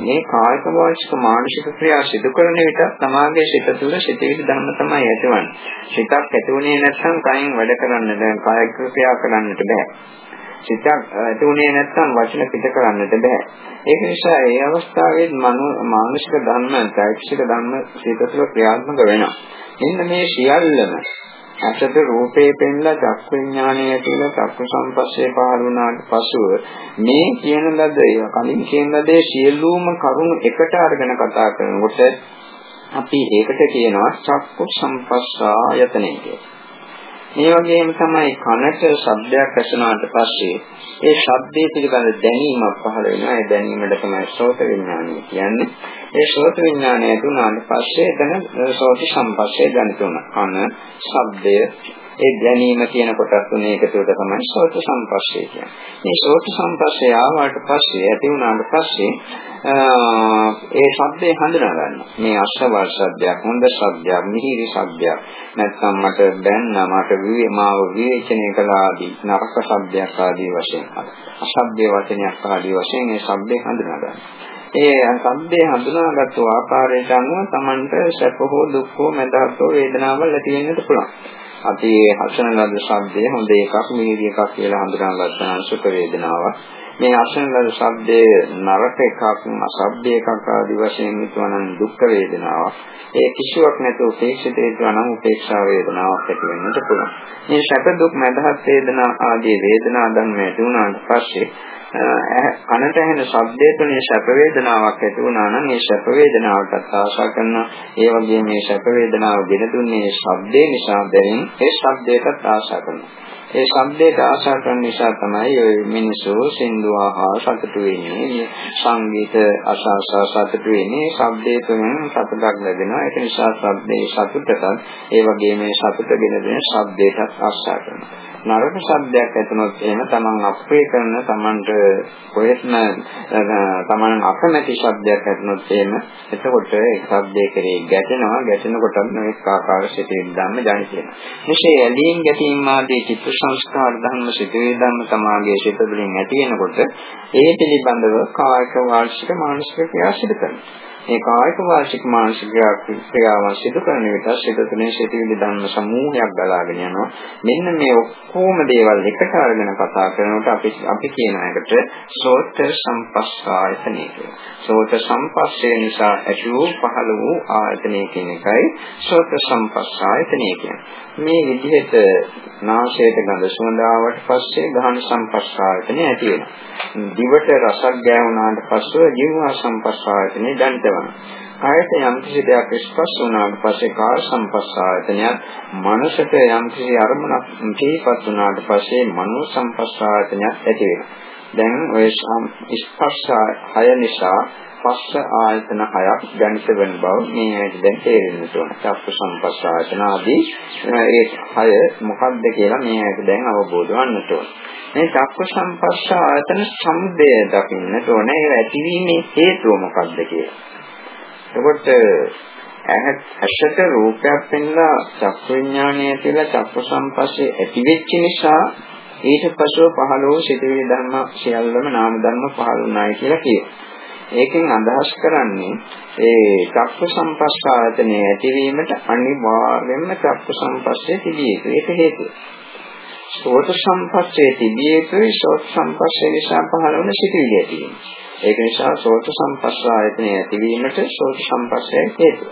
A: මේ කායික වාචික මානසික ක්‍රියා සිදු කරන විට සමාගයේ සිත තුළ සිතිවිලි ධර්ම තමයි ඇතිවන්නේ. සිතක් ඇතිුනේ නැත්නම් කයින් වැඩ කරන්න දැන් කායික ක්‍රියා කරන්නට බෑ. සිතක් ඇතුනේ නැත්නම් වචන පිට කරන්නට බෑ. ඒක නිසා ඒ අවස්ථාවේ මානසික ධර්ම, චෛතසික ධර්ම සිත තුළ ක්‍රියාත්මක වෙනවා. මෙන්න මේ සියල්ලම අසත රූපේ පෙන්ලා චක්ක විඥානය ඇතුළ චක්ක සංපස්සේ පහළ වුණාට පසුව මේ කියන ලද කලින් කියන ලදේ සියලුම කරුණු එකට අරගෙන කතා කරනකොට අපි ඒකට කියනවා චක්ක සංපස්සායතනෙ කියලා. මේ වගේම තමයි කනට ශබ්දයක් ඇසුණාට පස්සේ ඒ ශබ්දයේ පිළිබඳ දැනීමක් පහළ වෙනවා. ඒ දැනීමට තමයි ශ්‍රෝත විඥානය කියන්නේ. ඒ ශ්‍රෝත විඥානය ඇතුණාට පස්සේ එතන ශ්‍රෝත සම්පස්සේ දැනිට උන. කන ශබ්දය ඒ දැනීම කියන කොටස් තුනේ එකතුවට තමයි ශ්‍රෝත සම්පස්සේ කියන්නේ. මේ ශ්‍රෝත සම්පස්සේ ආවට පස්සේ ඇති වුණාට පස්සේ ඒ ශබ්දේ හඳුනා ගන්නවා. මේ අශ්‍රවල් ශබ්දයක්, හොඳ ශබ්දයක්, මිහිරි ශබ්දයක්. නැත්නම් මට දැන්න මට විවේමාව විවේචනය කළ ආදී නරක ශබ්දයක් ආදී වශයෙන් අශබ්ද වචනයක් ආදී වශයෙන් මේ ශබ්දේ හඳුනා ගන්නවා. ඒ සම්දේ හඳුනාගත්තු ආකාරයට අනුව Tamanට සැප හෝ දුක් හෝ මඳහත් හෝ වේදනාවල් ඇති වෙන්නත් පුළුවන්. අපි හසන ලද ශබ්දය හොඳ එකක් මිහිරි එකක් කියලා හඳුනාගත්තා නම් සුඛ වේදනාවක්. මේ අසන ලද ශබ්දයේ නරක එකක් අශබ්ද එකක් ආදී වශයෙන් හිතවනම් දුක් වේදනාවක්. ඒ කිසිවක් නැතුව උපේක්ෂිත වේදනාවක් උපේක්ෂා වේදනාවක් ඇති වෙන්නට පුළුවන්. මේ සැප දුක් මඳහත් වේදනා ආදී වේදනා ධර්ම ඇති වුණාට පස්සේ කනට ඇහෙන ශබ්දයේ තුනේ සැප වේදනාවක් ඇති වුණා නම් ඒ සැප වේදනාවටත් ආශා කරනවා. ඒ වගේම මේ සැප වේදනාව ගෙන දුන්නේ ශබ්දේ නිසා බැවින් ඒ ශබ්දයටත් ආශා කරනවා. ඒ ශබ්දයට ආශා කරන නිසා තමයි ඔය මිනිස්සු සින්දු ආහා සතුටු වෙන්නේ. සංගීත අසාසා සතුටු වෙන්නේ. ශබ්දයේ තුලින් සතුටක් ලැබෙනවා. ඒක නිසා ශබ්දේ සතුටට ඒ වගේම මේ සතුටගෙන දෙන ශබ්දයටත් ආශා කරනවා. නරක ශබ්දයක් ඇතුනොත් එහෙම තමන් අප්‍රිය කරන තමන්ට කොහෙත්ම තමන් අකමැති ශබ්දයක් ඇතුනොත් එහෙම එතකොට ඒ ශබ්දයේ කෙරේ ගැටෙනවා ගැටෙනකොට මේක ආකාර සිටින් ධම්ම ජනිත වෙනවා. මෙසේ ඇලීම් ගැටීම් ආදී චිත්ත සංස්කාර ධර්ම සිටේ ධර්ම තමාගේ සිත තුළින් ඇති වෙනකොට ඒ පිළිබඳව කායික වාචික මානසික ක්‍රියා සිදු කරනවා. මේ කායික වාචික මානසික ක්‍රියාවන් සිදු කරන විට සිත තුනේ සිටිවිලි ධර්ම සමූහයක් ගලාගෙන යනවා. මෙන්න මේ ඔක්කොම දේවල් එකට අරගෙන කතා කරනකොට අපි අපි කියන එකට කියනකොට සෝත සම්පස්සායතනෙ කියලා. සෝත සම්පස්සේ නිසා ඇති වූ පහළ වූ ආයතනය කියන එකයි සෝත සම්පස්සායතනෙ කියන්නේ. මේ විදිහට නාසයට ගඳ සුවඳ ආවට පස්සේ ගහන සම්පස්සායතනෙ ඇති වෙනවා. දිවට රසක් ගෑවුනාට පස්සේ ජීව සම්පස්සායතනෙ දැනෙනවා. කායට යම් කිසි දෙයක් ස්පර්ශ වුණාට පස්සේ කාය සංපස්සායතනයත් මනසට යම් කිසි අරමුණක් තේපත් වුණාට පස්සේ මනෝ සංපස්සායතනයත් ඇති වෙනවා. දැන් ඔය ස්පර්ශ හය නිසා පස්ස ආයතන හයක් ගණිත වෙන බව මේ ඇයිද දැන් තේරෙන්න ඕන. චක්ක සංපස්සායතන ආදී ඒ හය මොකක්ද කියලා මේ ඇයිද දැන් අවබෝධ වන්නට ඕන. මේ චක්ක සංපස්සායතන සම්දය දකින්නට ඕන. ඒ ඇතිවීමේ හේතුව මොකක්ද කියලා. එතකොට ඇසට රූපයක් පෙන්ලා චක්ක විඥානය කියලා චක්ක සංපස්සේ ඇති වෙච්ච නිසා ඊට පස්ව පහළ වූ සිටිවිලි ධර්ම සියල්ලම නාම ධර්ම පහළ වුණායි කියලා කියනවා. ඒකෙන් අදහස් කරන්නේ ඒ චක්ක සංපස්සායතනයේ ඇතිවීමට අනිවාර්යයෙන්ම චක්ක සංපස්සේ තිබිය යුතු. ඒක හේතුව. සෝත සංපස්සේ තිබිය යුතුයි සෝත සංපස්සේ නිසා පහළ වුණ සිටිවිලි ඇතිවීම. ඒක නිසා සෝත සම්පස්සායතනය ඇතිවීමට සෝත සම්පස්සය හේතුව.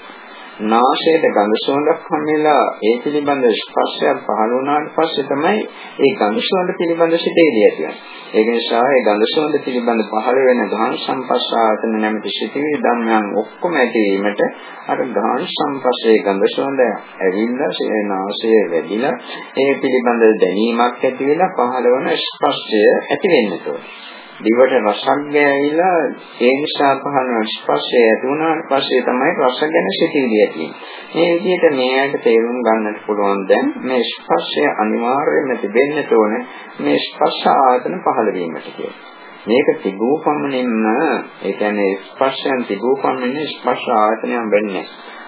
A: නාසයට ගඳ සුවඳක් හම්බෙලා ඒ පිළිබඳ ස්පර්ශයක් පහළ වුණාට පස්සේ තමයි ඒ ගඳ සුවඳ පිළිබඳ සිතේදී ඇතිවන්නේ. ඒක නිසා ඒ ගඳ සුවඳ පිළිබඳ පහළ වෙන ගාන සම්පස්සායතන නැමැති සිතේ ධර්මයන් ඔක්කොම ඇතිවීමට අර ගාන සම්පස්සේ ගඳ සුවඳ ඇවිල්ලා ඒ නාසය වැඩිලා ඒ පිළිබඳ දැනීමක් ඇති වෙලා පහළ වන ස්පර්ශය ඇති වෙන්න ඕනේ. දිවට රසක් ගෑවිලා ඒ නිසා පහන ස්පර්ශය ඇති වුණාට පස්සේ තමයි රස ගැන සිතිවිලි ඇති මේ විදිහට මේ ඇයිට තේරුම් ගන්නට පුළුවන් දැන් මේ ස්පර්ශය අනිවාර්යයෙන්ම තිබෙන්න ඕනේ මේ ස්පර්ශ ආයතන පහළ වීමට කියලා. මේක තිබූ පමණින්ම ඒ කියන්නේ ස්පර්ශයන් තිබූ පමණින් ස්පර්ශ ආයතනයක් වෙන්නේ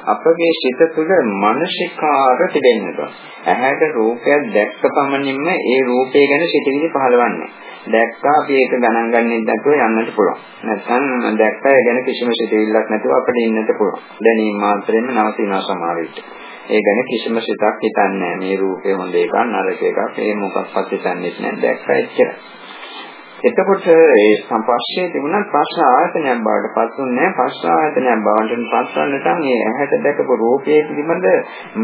A: අපගේ සිත තුළ මානසිකාර තිබෙනවා. ඇහැට රූපයක් දැක්ක පමණින්ම ඒ රූපය ගැන සිතිවිලි පහළවන්නේ. දැක්කා අපි ඒක ගණන් ගන්නෙත් නැතුව යන්නට පුළුවන්. නැත්නම් දැක්කා ගැන කිසිම සිතිවිල්ලක් නැතුව අපිට ඉන්නට පුළුවන්. දැනීම මාත්‍රෙන්න නවතිනවා සමහර විට. ඒ ගැන කිසිම සිතක් හිතන්නේ නැහැ. මේ රූපේ හොඳ එකක් නරක එකක් ඒ මොකක්වත් හිතන්නේ නැහැ. දැක්කා එච්චරයි. එතකොට ඒ සම්පස්සේ තිබුණත් පස්ස ආයතනයක් බවට පත්ුන්නේ පස්ස ආයතනයක් බවට පත්වන්නට මේ ඇහැට දැකපු රූපයේ පිළිබඳ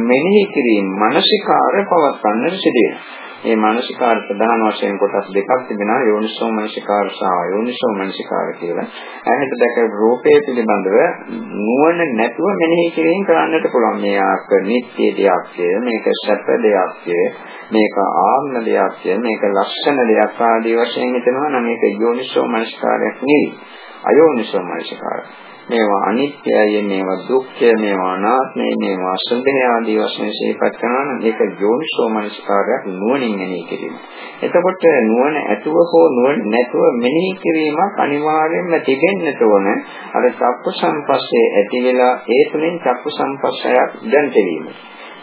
A: මෙනෙහි කිරීම මානසිකාර පවත්වන්නට සිදුවෙනවා. මේ මානසිකාර ප්‍රධාන වශයෙන් කොටස් දෙකක් තිබෙනවා යෝනිසෝ මනසිකාර සහ අයෝනිසෝ මනසිකාර කියලා. ඇහැට දැක රූපයේ පිළිබඳව නුවණ නැතුව මෙනෙහි කිරීම කරන්නට පුළුවන්. මේ ආක නිත්‍ය දෙයක් මේක සැප දෙයක් මේක ආත්ම දෙයක් මේක ලක්ෂණ දෙයක් ආදී වශයෙන් හිතනවා නම් මේක යෝනිසෝ මනසිකාරයක් නෙවෙයි. අයෝනිසෝ මනසිකාරය. මේවා අනිත්‍යයි මේවා දුක්ඛය මේවා අනාත්මයි මේවා අසුභය ආදී වශයෙන් සිහිපත් කරනවා නම් ඒක යෝනිසෝ මනස්කාරයක් නුවණින් මෙනෙහි කිරීම. එතකොට නුවණ ඇතුව හෝ නුවණ නැතුව මෙනෙහි කිරීමක් අනිවාර්යයෙන්ම තිබෙන්නට ඕන. අර චක්ක සංපස්සේ ඇති වෙලා ඒ තුලින් චක්ක සංපස්සයක් දැන් තෙවීම.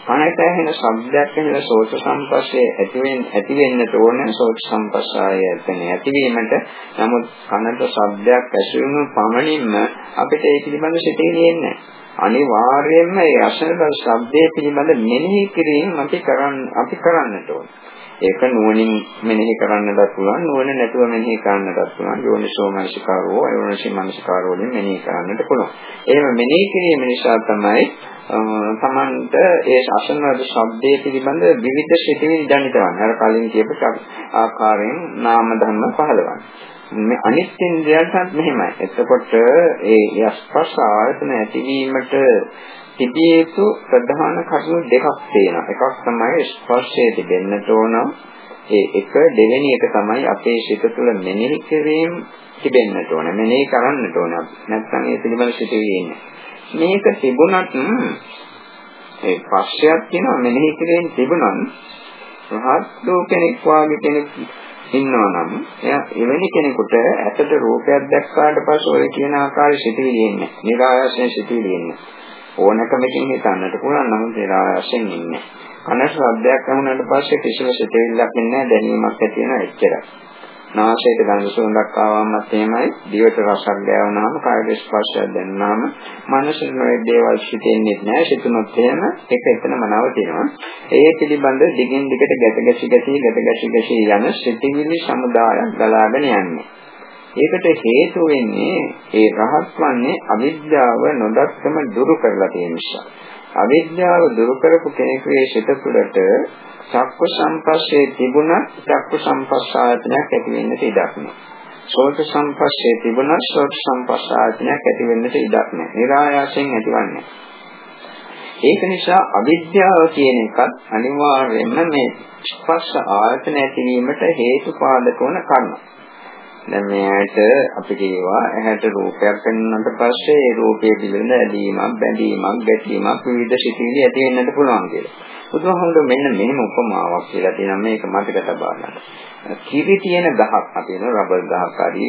A: කනට ඇහෙන ශබ්දයක් ඇහෙන සෝත සම්පස්සේ ඇතිවෙන් ඇති වෙන්නට ඕන සෝත සම්පස්සාය ඇතන ඇතිවීමට. නමුත් කනට ශබ්දයක් ඇසුණු පමණින්ම අපිට ඒ පිළිබඳ සිතේ එන්නේ අනිවාර්යයෙන්ම ඒ අසන ශබ්දයේ පිළිබඳ මෙනෙහි කිරීම අපි කරන්න අපි කරන්නට ඕන ඒක නුවණින් මෙනෙහි කරන්නටත් පුළුවන් නුවණ නැතුව මෙනෙහි කරන්නටත් පුළුවන් යෝනිසෝ මනසිකාරෝ අයෝනිසෝ මනසිකාරෝ වලින් මෙනෙහි කරන්නට පුළුවන් එහෙම මෙනෙහි කිරීම නිසා තමයි තමන්ට ඒ අසනවද ශබ්දයේ පිළිබඳ විවිධ සිතිවිලි දැනිටවන්නේ. අර කලින් කියපු ආකාරයෙන් නාම ධර්ම පහළවන්නේ. මේ අනිත් ඉන්ද්‍රයන්ටත් මෙහෙමයි. එතකොට ඒ ස්පර්ශ ආයතන ඇතිවීමට තිබිය යුතු ප්‍රධාන කරුණු දෙකක් තියෙනවා. එකක් තමයි ස්පර්ශයේ තිබෙන්නට ඕන. ඒ එක දෙවෙනි එක තමයි අපේ සිත තුළ මෙනෙහි කිරීම තිබෙන්නට ඕන. මෙනෙහි කරන්නට ඕන. නැත්නම් ඒ පිළිබඳ සිතිවිලි ඉන්නේ. මේක තිබුණත් ඒ පක්ෂයක් කියනවා මෙනෙහි කිරීම තිබුණත් රහත් කෙනෙක් වාගේ කෙනෙක් ඉන්නවා නම් එයා එවැනි කෙනෙකුට ඇතට රූපයක් දැක්කාට පස්සේ ඔය කියන ආකාරය සිටිවිලි එන්නේ. නිරායසයෙන් සිටිවිලි එන්නේ. ඕනකමකින් හිතන්නට පුළුවන් නමුත් නිරායසයෙන් ඉන්නේ. කන ශබ්දයක් අහුනට පස්සේ කිසිම සිටිවිල්ලක් එන්නේ නැහැ දැනීමක් ඇති වෙනවා එච්චරයි. නාසයට ගඳ සුවඳක් ආවමත් එහෙමයි. දිවට රසක් ගෑවුනාම කාය ස්පර්ශයක් දැනුනාම මනසට නොයේ දේවල් හිතෙන්නේ නැහැ. හිතුනොත් එහෙම ඒක එතනම නවතිනවා. ඒ පිළිබඳ දිගින් දිගට ගැට ගැසි ගැසි ගැට ගැසි ගැසි යන සිතිවිලි සමුදායක් ගලාගෙන යන්නේ. ඒකට හේතු වෙන්නේ ඒ රහත් වන්නේ අවිද්‍යාව නොදක්කම දුරු කරලා තියෙන නිසා. අවිද්‍යාව දුරු කරපු කෙනෙකුගේ සිත තුළට චක්ක සංපස්සේ තිබුණත් චක්ක සංපස්සායතනයක් ඇති වෙන්නට ඉඩක් නැහැ. සෝත සංපස්සේ තිබුණත් සෝත සංපස්සායතනයක් ඇති වෙන්නට ඉඩක් නැහැ. નિરાයාසයෙන් ඇතිවන්නේ. ඒක නිසා අවිද්‍යාව කියන එකත් අනිවාර්යයෙන්ම මේ ස්පර්ශ ආයතන ඇතිවීමට හේතු පාදක වන කර්ම. දැන් මෙයාට අපි කියවා ඇහැට රූපයක් පෙන්වන්නට පස්සේ ඒ රූපයේ පිළිබඳ ඇලීමක් බැඳීමක් ගැටීමක් විවිධ සිතිවිලි ඇති වෙන්නට පුළුවන් කියලා. බුදුහාමුදුරුවෝ මෙන්න මෙහෙම උපමාවක් කියලා තියෙනවා මේක මතක තබා ගන්න. කිරි තියෙන ගහක් අපි කියන රබර් ගහක් හරි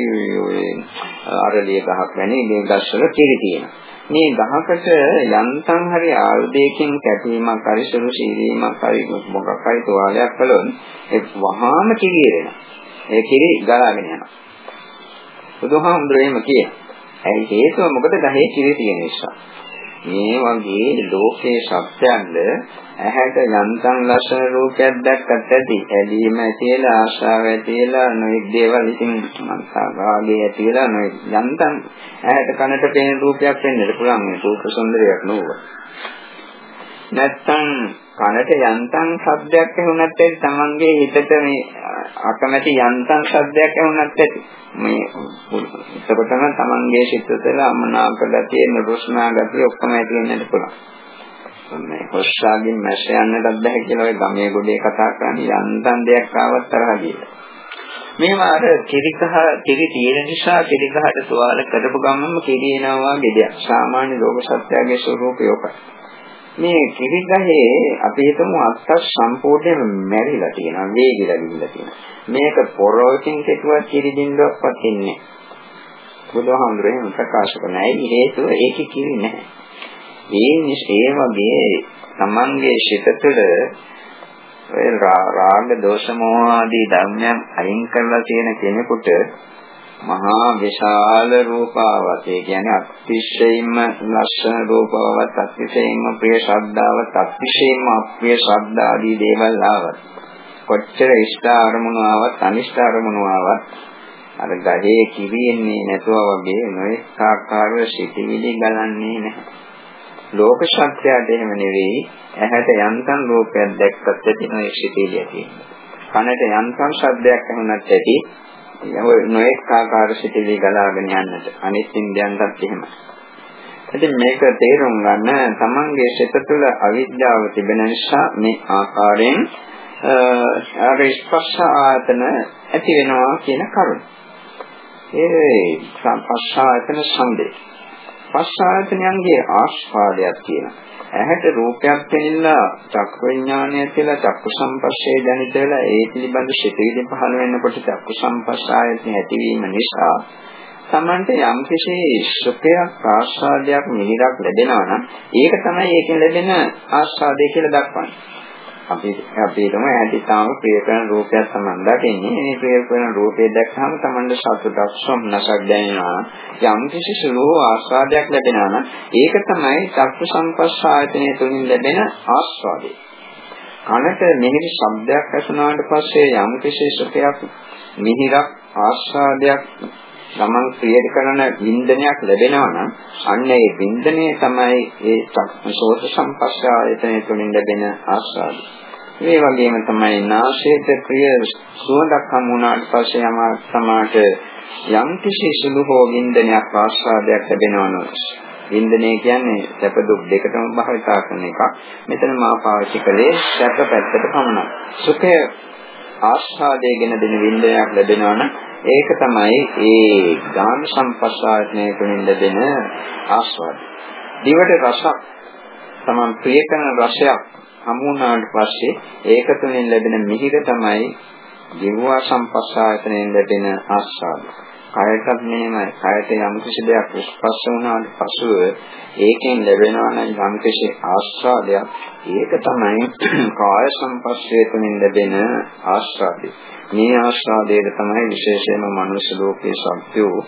A: අරලිය ගහක් වැනි මේ ගස්වල කිරි තියෙනවා. මේ ගහකට යන්තම් හරි ආයුධයකින් කැපීමක් හරි සුළු සීරීමක් හරි මොකක් හරි තුවාලයක් කළොත් ඒ වහාම කිරි වෙනවා. ඒ කිරි ගලාගෙන යනවා. බුදුහාමුදුරුවෝ එහෙම කියනවා. ඒ හේතුව මොකද ගහේ කිරි තියෙන නිසා. මේ වගේ ලෝකේ සත්‍යයන්ද ඇහැට යන්තම් ලස්සන රූපයක් දැක්කත් ඇති ඇලීම ඇතිලා ආශාව ඇතිලා නොඑක් දේවල් ඉතින් මනසාගාගේ ඇතිලා නොඑක් යන්තම් ඇහැට කනට පෙනෙන රූපයක් වෙන්නද පුළුවන් මේ රූප සුන්දරයක් නෝව නැත්තම් කනට යන්තම් ශබ්දයක් ඇහුණත් ඇති තමන්ගේ හිතට මේ අකමැති යන්තම් ශබ්දයක් ඇහුණත් ඇති. මේ එතකොටම තමන්ගේ සිත තුළ අමනාප ගතිය නුරුස්නා ගතිය ඔක්කොම ඇති වෙන්නත් පුළුවන්. මේ හොස්සාගෙන් මැෂ යන්නටත් බෑ කියලා ඔය ගමේ ගොඩේ කතා කරන්නේ යන්තම් දෙයක් ආවත් තරහ කියලා. මේවා අර කිරිකහ කිරි තියෙන නිසා කිරිකහට සුවාල කරපු ගමන්ම කිරි එනවා වගේ දෙයක්. සාමාන්‍ය ලෝක සත්‍යයේ ස්වરૂපය ඔකයි. මේ කිරිගහේ අපි හිතමු අත්ත සම්පූර්ණයෙන්ම මැරිලා තියෙනවා වේගිලා ගිහිල්ලා තියෙනවා. මේක පොරොකින් කෙටුවත් කිරි බින්දුවක්වත් ඉන්නේ බුදුහාමුදුරේ එහෙම ප්‍රකාශ කරන ඒ හේතුව? ඒකේ කිරි නැහැ. ඒ ඒ වගේ තමන්ගේ සිත තුළ ඔය රාග දෝෂ මොහ ආදී ධර්මයන් අයින් කරලා තියෙන කෙනෙකුට මහා විශාල රූපාවත්. ඒ කියන්නේ අතිශයින්ම ලස්සන රූපාවත් අතිශයින්ම ප්‍රිය ශ්‍රද්ධාවත් අතිශයින්ම අප්‍රිය ශ්‍රද්ධාදී දේවල් ආවත්. කොච්චර ඉෂ්ට අරමුණු ආවත් අනිෂ්ට අරමුණු ආවත් අර ගහේ කිරියෙන්නේ නැතුව වගේ නොඑක ආකාරව සිටිවිලි ගලන්නේ නැහැ. ලෝක සත්‍යයට එහෙම නෙවෙයි. ඇහැට යන්තම් රූපයක් දැක්කත් ඇති නොඑක සිටිවිලි ඇති. කනට යන්තම් ශබ්දයක් ඇහුණත් ඇති. නොඑක ආකාර සිටිලි ගලාගෙන යන්නට අනිත් ඉන්දියන්ටත් එහෙමයි. ඉතින් මේක තේරුම් ගන්න තමන්ගේ සිත තුළ අවිද්‍යාව තිබෙන නිසා මේ ආකාරයෙන් අර ස්පර්ශ ආයතන ඇති වෙනවා කියන කරුණ. ඒ සංපස්සායතන සංදේ. පස්සායතනයන්ගේ ආස්වාදයක් තියෙනවා. ඇහැට රූපයක් පෙනිලා චක්ක විඥානය කියලා චක්ක සංපස්සේ දැනිත වෙලා ඒ පිළිබඳ සිතේදී පහළ වෙනකොට චක්ක සංපස්සායතන ඇතිවීම නිසා තමන්ට යම් කිසි සුඛයක් ආස්වාදයක් මිහිරක් ලැබෙනවා නම් ඒක තමයි ඒකෙන් ලැබෙන ආස්වාදය කියලා දක්වන්නේ. අපි අපි හිතමු ඇහැටි තාම ප්‍රිය කරන රූපයක් Taman දකින්නේ. මේ ප්‍රිය කරන රූපය දැක්කම Tamanට සතුටක් සොම්නසක් දැනෙනවා. යම් කිසි සුළු ආස්වාදයක් ලැබෙනවා නම් ඒක තමයි චක්කු සංපස්ස ආයතනය තුළින් ලැබෙන ආස්වාදය. කනට මිහිරි ශබ්දයක් ඇසුනාට පස්සේ යම් කිසි සුඛයක් මිහිරක් ආස්වාදයක් තමන් ක්‍රියේට කරන වින්දනයක් ලැබෙනවා නම් අන්න ඒ වින්දනය තමයි ඒ සෝත සම්පස්ස ආයතනය තුළින් ලැබෙන ආස්වාදය. මේ වගේම තමයි නාසයට ප්‍රිය සුවඳක් හමු වුණාට පස්සේ යම සමාට යම් කිසි සුළු හෝ වින්දනයක් ආස්වාදයක් ලැබෙනවා නෝ වින්දනය කියන්නේ සැප දුක් දෙකටම භාවිතා කරන එකක්. මෙතන මා පාවිච්චි කළේ සැප පැත්තට පමණයි. සුඛය ආස්වාදයෙන් දෙන වින්දනයක් ලැබෙනවා නම් ඒක තමයි ඒ ගාන සම්පස්සායතනය තුළින් ලැබෙන ආස්වාදය. දිවට රසක් තමන් ප්‍රිය කරන රසයක් හමු වුණාට පස්සේ ඒක තුළින් ලැබෙන මිහිර තමයි ජීවා සම්පස්සායතනයෙන් ලැබෙන ආස්වාදය. කයටත් මෙහෙමයි. කයට යම් කිසි දෙයක් ස්පර්ශ වුණාට පසුව ඒකෙන් ලැබෙනවා නම් යම් කිසි ආස්වාදයක් ඒක තමයි කාය සංපස්සේ තුලින් ලැබෙන ආස්වාදය. මේ ආස්වාදයට තමයි විශේෂයෙන්ම මනුෂ්‍ය ලෝකයේ සත්‍යෝ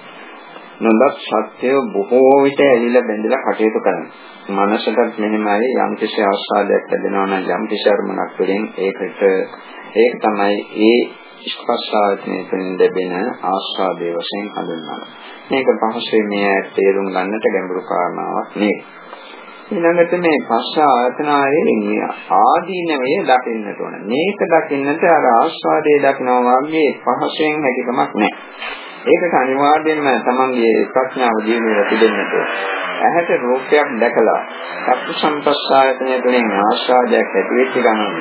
A: නොදත් සත්‍යය බොහෝ විට ඇලිලා බැඳලා කටයුතු කරනවා. මනසටත් මෙහෙමයි යම් කිසි ආස්වාදයක් ලැබෙනවා නම් යම් කිසි අරමුණක් වලින් ඒකට ඒක තමයි ඒ ස්පර්ශායතනයේ තුලින් ලැබෙන ආස්වාදයේ වශයෙන් හඳුන්වනවා. මේක පහසුවෙන් මේ තේරුම් ගන්නට ගැඹුරු කාරණාවක් නෙවෙයි. ඊළඟට මේ පස්ස ආයතනාවේ ආදීනවේ දකින්නට ඕන. මේක දකින්නට අර ආස්වාදයේ දකිනවා වගේ පහසෙන් හැකියාවක් නැහැ. ඒකට අනිවාර්යයෙන්ම තමන්ගේ ප්‍රඥාව දියුණුව තිබෙන්නට ඇහැට රූපයක් දැකලා චක්කු සම්පස්සායතනය තුළින් ආස්වාදයක් ඇති වෙච්ච ගමන්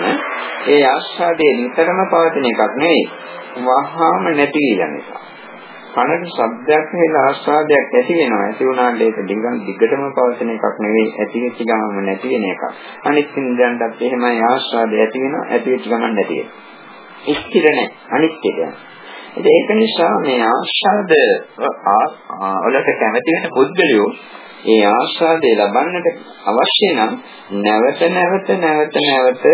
A: ඒ ආස්වාදයේ නිතරම පවතින එකක් නෙවෙයි වහාම නැති යන එක. කනට ශබ්දයක් කියලා ආස්වාදයක් ඇති වෙනවා. ඇති වුණාට ඒක දිගන් දිගටම පවතින එකක් නෙවෙයි ඇති වෙච්ච ගමන්ම නැති වෙන එකක්. අනිත් ඉන්ද්‍රයන්ටත් එහෙමයි ආස්වාදය ඇති වෙනවා ඇති වෙච්ච ගමන් නැති වෙනවා. ස්ථිර නැහැ අනිත්‍යද. ඒක නිසා මේ ආස්වාද වලට කැමති වෙන පුද්ගලයෝ ඒ ආස්වාදය ලබන්නට අවශ්‍ය නම් නැවත නැවත නැවත නැවත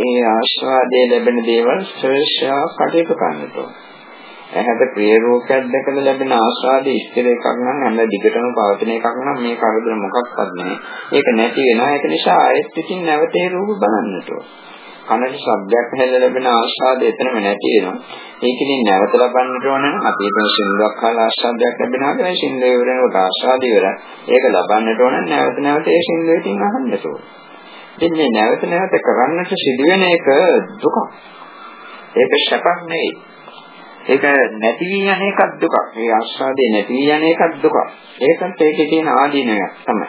A: ඒ ආස්වාදයේ ලැබෙන දේවල් ශ්‍රේෂ්ඨව කටයුතු කරන්නට ඕන. ඇහැට ප්‍රිය රූපයක් දැකලා ලැබෙන ආස්වාදයේ ස්ථිර එකක් නම් හැම දිගටම පවතින එකක් නම් මේ කරදර මොකක්වත් නැහැ. ඒක නැති වෙනවා. ඒක නිසා ආයෙත් ඉතින් නැවත ඒ රූප බලන්නට ඕන. කනට ශබ්දයක් හැල්ල ලැබෙන ආස්වාදය එතනම නැති වෙනවා. ඒකෙන් නැවත ලබන්නට ඕන නම් අපි හිතන සින්දුවක් අහලා ආස්වාදයක් ලැබෙනවා කියලා සින්දුව ඉවරනකොට ආස්වාදය ඉවරයි. ඒක ලබන්නට ඕන නැවත නැවත ඒ සින්දුවෙන් අහන්නට ඕන. ඉතින් මේ නැවත නැවත කරන්නට සිදුවෙන එක දුකක්. ඒක සැපක් නෙවෙයි. ඒක නැති යන එකක් දුකක්. ඒ ආස්වාදේ නැති යන එකක් දුකක්. ඒකත් ඒකේ තියෙන ආදීනයක් තමයි.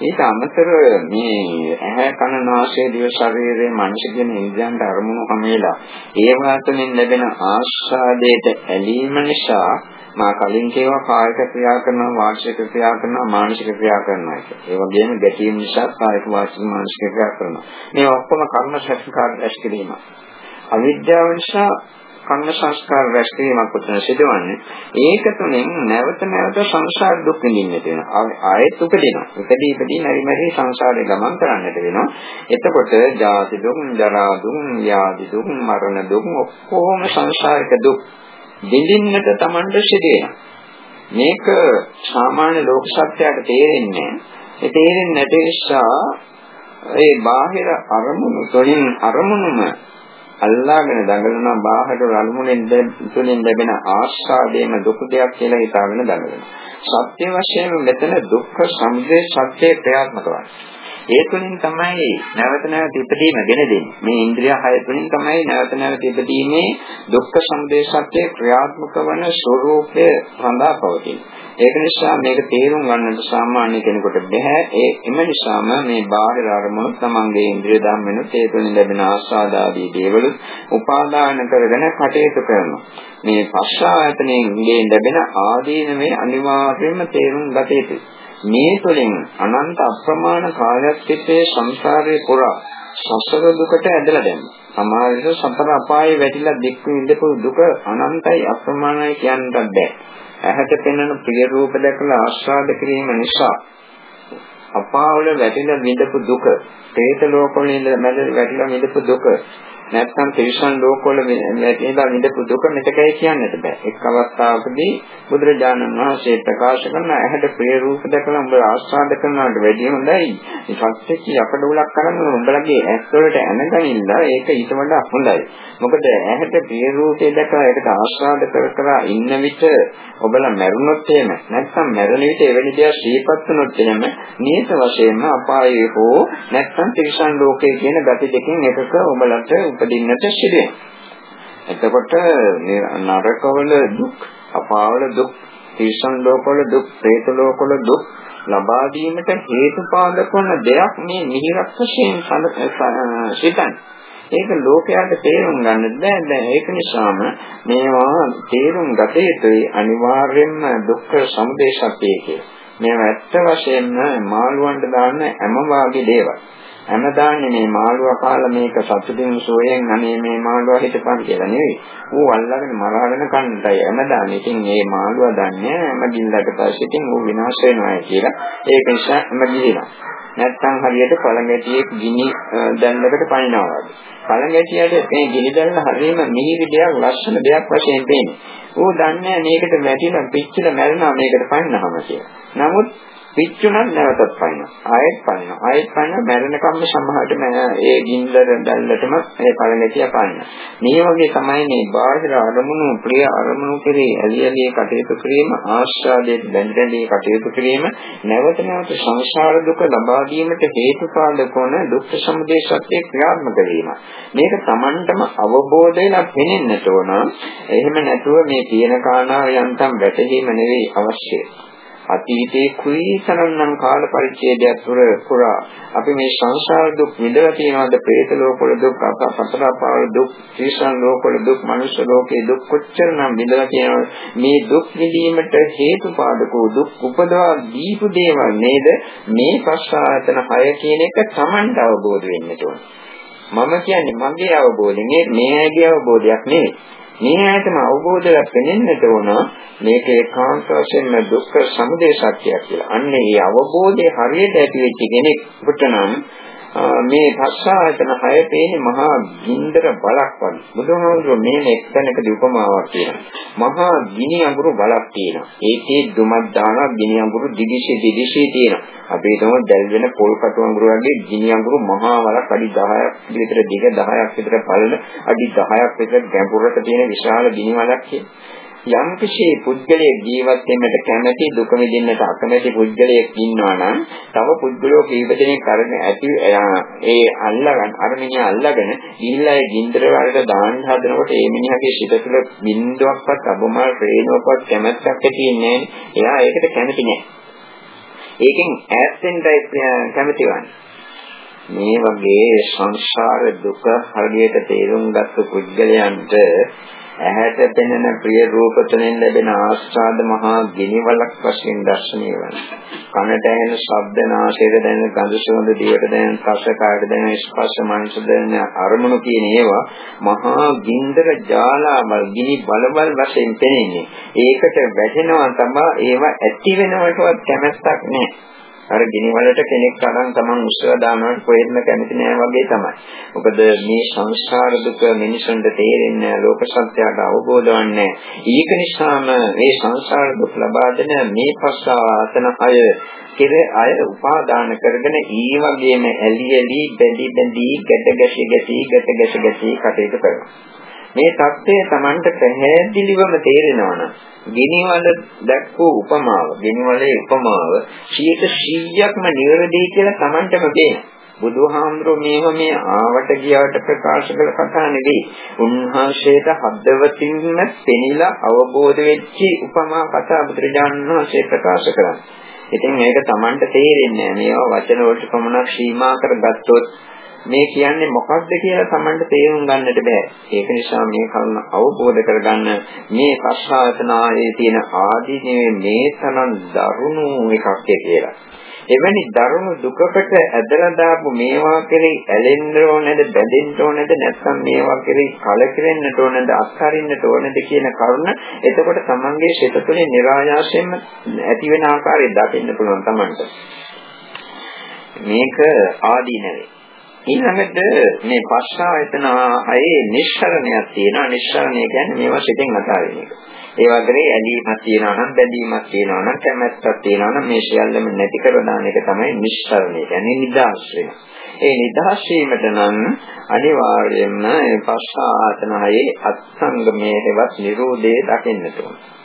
A: ඊට අමතරව මේ ඇහැ කන නාසය දිව ශරීරයේ මනස කියන ඉන්ද්‍රයන්ට අරමුණු හැමේලා ඒ වාතනෙන් ලැබෙන ආස්වාදයට ඇලීම නිසා මා කලින් කියවා කායික ක්‍රියා කරනවා වාචික ක්‍රියා කරනවා මානසික ක්‍රියා කරනවා කියලා. ඒ වගේම ගැටීම් නිසා කායික වාචික මානසික ක්‍රියා කරනවා. මේ ඔක්කොම කර්ම ශක්තිකාර දැස් කිරීම. අවිද්‍යාව නිසා කර්ම සංස්කාර රැස්වීමක් උතන සිදුවන්නේ. ඒක තුළින් නැවත නැවත සංසාර දුක් විඳින්නට වෙනවා ආයෙත් උපදිනවා. උපදී ඉපදී නැරි මැරි සංසාරේ ගමන් කරන්නට වෙනවා. එතකොට ජාති දුක් ජරා දුක් ව්‍යාධි දුක් මරණ දුක් ඔක්කොම සංසාරික දුක් විඳින්නට Tamanට සිදු මේක සාමාන්‍ය ලෝක සත්‍යයට තේරෙන්නේ ඒ තේරෙන්නේ නැති නිසා ඒ බාහිර අරමුණු තුළින් අරමුණුම අල්ලාගෙන දඟලන බාහිර රළුමුණෙන් තුලින් ලැබෙන ආස්වාදයේම දුක දෙයක් කියලා හිතාගෙන දඟලනවා. සත්‍ය වශයෙන් මෙතන දුක්ඛ සමුදය සත්‍ය ක්‍රියාත්මක වන්නේ. ඒ තුලින් තමයි නැවත නැවත ඉපදීම ගෙන දෙන්නේ. මේ ඉන්ද්‍රිය හය තුලින් තමයි නැවත නැවත ඉපදීමේ දුක්ඛ සමුදය සත්‍ය ක්‍රියාත්මක වන ස්වરૂපය රඳා පවතින්නේ. ඒක නිසා මේක තේරුම් ගන්නට සාමාන්‍ය කෙනෙකුට බැහැ. ඒ එම නිසාම මේ බාහිර අරමුණු තමන්ගේ ඉන්ද්‍රිය ධම්මෙනු ඒ තුළින් ලැබෙන ආස්වාද ආදී දේවල් උපාදාන කරගෙන කටයුතු කරනවා. මේ පස්ස ආයතනයෙන් ලැබෙන ආදීනමේ අනිවාර්යයෙන්ම තේරුම් ගත යුතුයි. මේ තුළින් අනන්ත අප්‍රමාණ කාලයක් තිස්සේ සංසාරේ පුරා සසර දුකට ඇදලා දැම්මා. සමාජයේ සතර අපායේ වැටිලා දික් විඳපු දුක අනන්තයි අප්‍රමාණයි කියන්නත් බෑ. ඇහැට පෙනෙන ප්‍රිය රූප දැකලා ආස්වාද කිරීම නිසා අපාවල වැටෙන විඳපු දුක, പ്രേත ලෝකවල මැද වැටිලා විඳපු දුක, නැත්නම් තිරිසන් ලෝකවල වැටිලා විඳපු දුක මෙතකයි කියන්නට බෑ. එක් අවස්ථාවකදී බුදුරජාණන් වහන්සේ ප්‍රකාශ කරන ඇහැට ප්‍රිය රූප දැකලා උඹ ආස්වාද කරනවට වැඩිය හොඳයි. මේ සත්‍යච්චි අපඩ උලක් කරන්න උඹලගේ ඇස් වලට ඇනගනින්න ඒක ඊට වඩා හොඳයි. මොකද ඇහැට ප්‍රිය රූපේ දැකලා ඒකට ආස්වාද කර කර ඉන්න විට ඔබලා මැරුණොත් එහෙම නැත්නම් මැරෙන විට එවැනි දේවල් ශ්‍රීපත් වුණොත් එහෙම නියත වශයෙන්ම අපායේ හෝ නැත්නම් තිරිසන් ලෝකයේ කියන gati දෙකෙන් එකක ඔබලට උපදින්නට සිදුවේ. එතකොට නරකවල දුක්, අපාවල දුක්, තිරිසන් ලෝකවල දුක්, പ്രേත ලෝකවල දුක් ලබා දීමට හේතුපාදක වන දෙයක් මේ මිහිරක් වශයෙන් සිතන්නේ. ඒක ලෝකයට තේරුම් ගන්න බෑ. දැන් ඒක නිසාම මේවා තේරුම් ගත යුතුයි අනිවාර්යයෙන්ම දුක්ඛ සමුදය සත්‍යය කියලා. මේ ඇත්ත වශයෙන්ම මාළුවන්ට දාන්න හැම වාගේ දේවල්. හැමදාන්නේ මේ මාළුවා කාලා මේක සතුටින් සෝයෙන් අනේ මේ මාළුවා හිටපන් කියලා නෙවෙයි. ඌ අල්ලගෙන මරාගෙන කන්නයි හැමදාන්නේ. ඉතින් මේ මාළුවා දන්නේ හැම ගිල්ලකට පස්සේ ඉතින් ඌ විනාශ වෙනවා කියලා. ඒක නිසා හැම ගිලිනවා. නැත්තම් හරියට පළඟැටියෙක් ගිනි දැල්ලකට පනිනවා වගේ. පළඟැටියට මේ ගිනි දැල්ල හරියම මිහිරි දෙයක් ලස්සන දෙයක් වශයෙන් පේන්නේ. ඌ දන්නේ මේකට වැටිලා පිච්චිලා මැරෙනවා මේකට පන්නහම කියලා. නමුත් පිච්චුණත් නැවතත් පයින්නවා. ආයෙත් පයින්නවා. ආයෙත් පයින්නවා මැරෙනකම්ම සමහරට ඒ ගින්දර දැල්ලටම ඒ පළලැටිය පයින්න. මේ වගේ තමයි මේ බාහිර අරමුණු ප්‍රිය අරමුණු කෙරේ ඇලියලිය කටයුතු කිරීම ආශ්‍රාදයේ බැඳෙන්නේ කටයුතු කිරීම නැවත නැවත සංසාර දුක ලබා දීමට හේතුපාදක වන දුක්ඛ සමුදය සත්‍ය ක්‍රියාත්මක වීම. මේක Tamanටම අවබෝධ වෙලා පෙනෙන්නට ඕන. එහෙම නැතුව මේ තියෙන කාරණාව යන්තම් වැටහීම නෙවෙයි අවශ්‍යයි. අතීතයේ කුයිතරම්නම් කාල පරිච්ඡේදයක් තුර පුරා අපි මේ සංසාර දුක් විඳලා තියෙනවද? പ്രേත ලෝකවල දුක් අපසතරපාවල දුක් ත්‍රිසං ලෝකවල දුක් මනුෂ්‍ය ලෝකයේ දුක් කොච්චරනම් විඳලා තියෙනවද? මේ දුක් විඳීමට හේතුපාදකෝ දුක් උපදවා දීපු දේවල් නේද? මේ පස්සායතන හය කියන එක Tamanට අවබෝධ වෙන්න ඕන. මම කියන්නේ මගේ අවබෝධය මේ ඇගේ අවබෝධයක් නෙවෙයි. මේ ඇයටම අවබෝධයක් වෙනෙන්නට ඕන මේක ඒකාන්ත වශයෙන්ම දුක්ඛ සමුදය සත්‍යයක් කියලා. අන්න ඒ අවබෝධය හරියට ඇති වෙච්ච කෙනෙකුට නම් මේ පස්සායතන හය පේන්නේ මහා ගින්දර බලක් වගේ. බුදුහාමුදුරුවෝ මේ එක්තැනකදී උපමාවක් කියනවා. මහා ගිනි අඟුරු බලක් තියෙනවා. ඒකේ දුමක් දානවා ගිනි අඟුරු දිදිශේ දිදිශේ තියෙනවා. අපි හිතමු දැල් වෙන පොල් කටු අඟුරු වගේ ගිනි අඟුරු මහා වලක් අඩි 10ක් විතර දිග 10ක් විතර පළල අඩි 10ක් විතර ගැඹුරට තියෙන විශාල ගිනි වලක් කියන්නේ. යම් කිසි පුද්ගලයෙක් ජීවත් වෙන්නට කැමැති දුක විඳින්නට අකමැති පුද්ගලයෙක් ඉන්නවා නම් තව පුද්ගලෝ කීප දෙනෙක් අරගෙන ඇති ඒ අල්ලගන්න අර මිනිහා අල්ලගෙන ගිහිල්ලා ඒ ගින්දර වලට දාන්න හදනකොට ඒ මිනිහාගේ සිත තුළ බින්දුවක්වත් අබමල් ප්‍රේණුවක්වත් කැමැත්තක් ඇති වෙන්නේ එයා ඒකට කැමති නෑ. ඒකෙන් ඈත් වෙන්නයි කැමති වන්නේ. මේ වගේ සංසාර දුක හරියට තේරුම් ගත්ත පුද්ගලයන්ට ඇහැට පෙනෙන ප්‍රිය රූප තුළින් ලැබෙන ආස්වාද මහා ගිනිවලක් වශයෙන් දැర్శණය වෙනවා. කනට ඇහෙන ශබ්ද නාසයට දැනෙන ගඳ සුවඳ දිවට දැනෙන රස කායට දැනෙන ස්පර්ශ මනස දැනෙන අරමුණු කියන ඒවා මහා ගින්දර ජාලාවල් ගිනි බලවල් වශයෙන් පෙනෙන්නේ. ඒකට වැටෙනවා තමයි ඒවා ඇති වෙනවටවත් කැමැත්තක් නැහැ. අර ගිනි වලට කෙනෙක් තරම් Taman උස්සලා දානවට කොහෙත්ම කැමති නෑ වගේ තමයි. මොකද මේ සංසාර දුක මිනිසුන්ට තේරෙන්නේ ලෝක සත්‍යයට අවබෝධ වන්නේ. ඒක නිසාම මේ සංසාර දුක් ලබා දෙන මේ පස්සාතන අය කෙර අය උපාදාන කරගෙන ඊ වගේම ඇලි ඇලි බැඳි බැඳි ගැට ගැසි ගැසි ගැට ගැසි ගැසි කටයුතු කරනවා. මේ தත්ත්වය Tamanට පැහැදිලිවම තේරෙනවා නම් ගිනිවල දැක්වූ උපමාව ගිනිවලේ උපමාව 100%ක්ම නිවැරදි කියලා Tamanටම පේනවා. බුදුහාමුදුරුවෝ මේව මේ ආවට ගියාට ප්‍රකාශ කළ කතා නෙවෙයි. උන්වහන්සේට හදවතින්ම පෙනිලා අවබෝධ වෙච්ච උපමා කතා බුදුරජාණන් වහන්සේ ප්‍රකාශ කරා. ඉතින් මේක Tamanට තේරෙන්නේ නැහැ. මේවා වචන වලට පමණක් සීමා කරගත්තොත් මේ කියන්නේ මොකක්ද කියලා Tamanට තේරුම් ගන්නට බෑ. ඒක නිසා මේ කරුණ අවබෝධ කරගන්න මේ පස්සාතනායේ තියෙන ආදීනේ මේ තරම් දරුණු එකක් කියලා. එවැනි දරුණු දුකකට ඇදලා දාපු මේවා කෙරෙහි ඇලෙන්න ඕනේද බැඳෙන්න ඕනේද නැත්නම් මේවා කෙරෙහි කලකිරෙන්නට ඕනේද අත්හරින්නට ඕනේද කියන කරුණ එතකොට තමන්ගේ සිත තුළින් નિરાයාසයෙන්ම ඇති වෙන ආකාරය දකින්න පුළුවන් තමන්ට මේක ආදීනවේ ඊළඟට මේ පස්සායතන අයේ නිස්සරණයක් තියෙනවා නිස්සරණය කියන්නේ මේවා සිතෙන් අතාරින එක. ඒ වගේ ඇලීමක් තියෙනවා නම් බැඳීමක් තියෙනවා නම් කැමැත්තක් තියෙනවා නම් මේ සියල්ලම නැති කරන එක තමයි නිස්සරණය කියන්නේ නිදාස් වෙනවා. ඒ නිදහස් වීමට නම් අනිවාර්යයෙන්ම පස්සායතන අයේ අත්සංගමයේවත් නිරෝධය දකින්නට ඕනේ.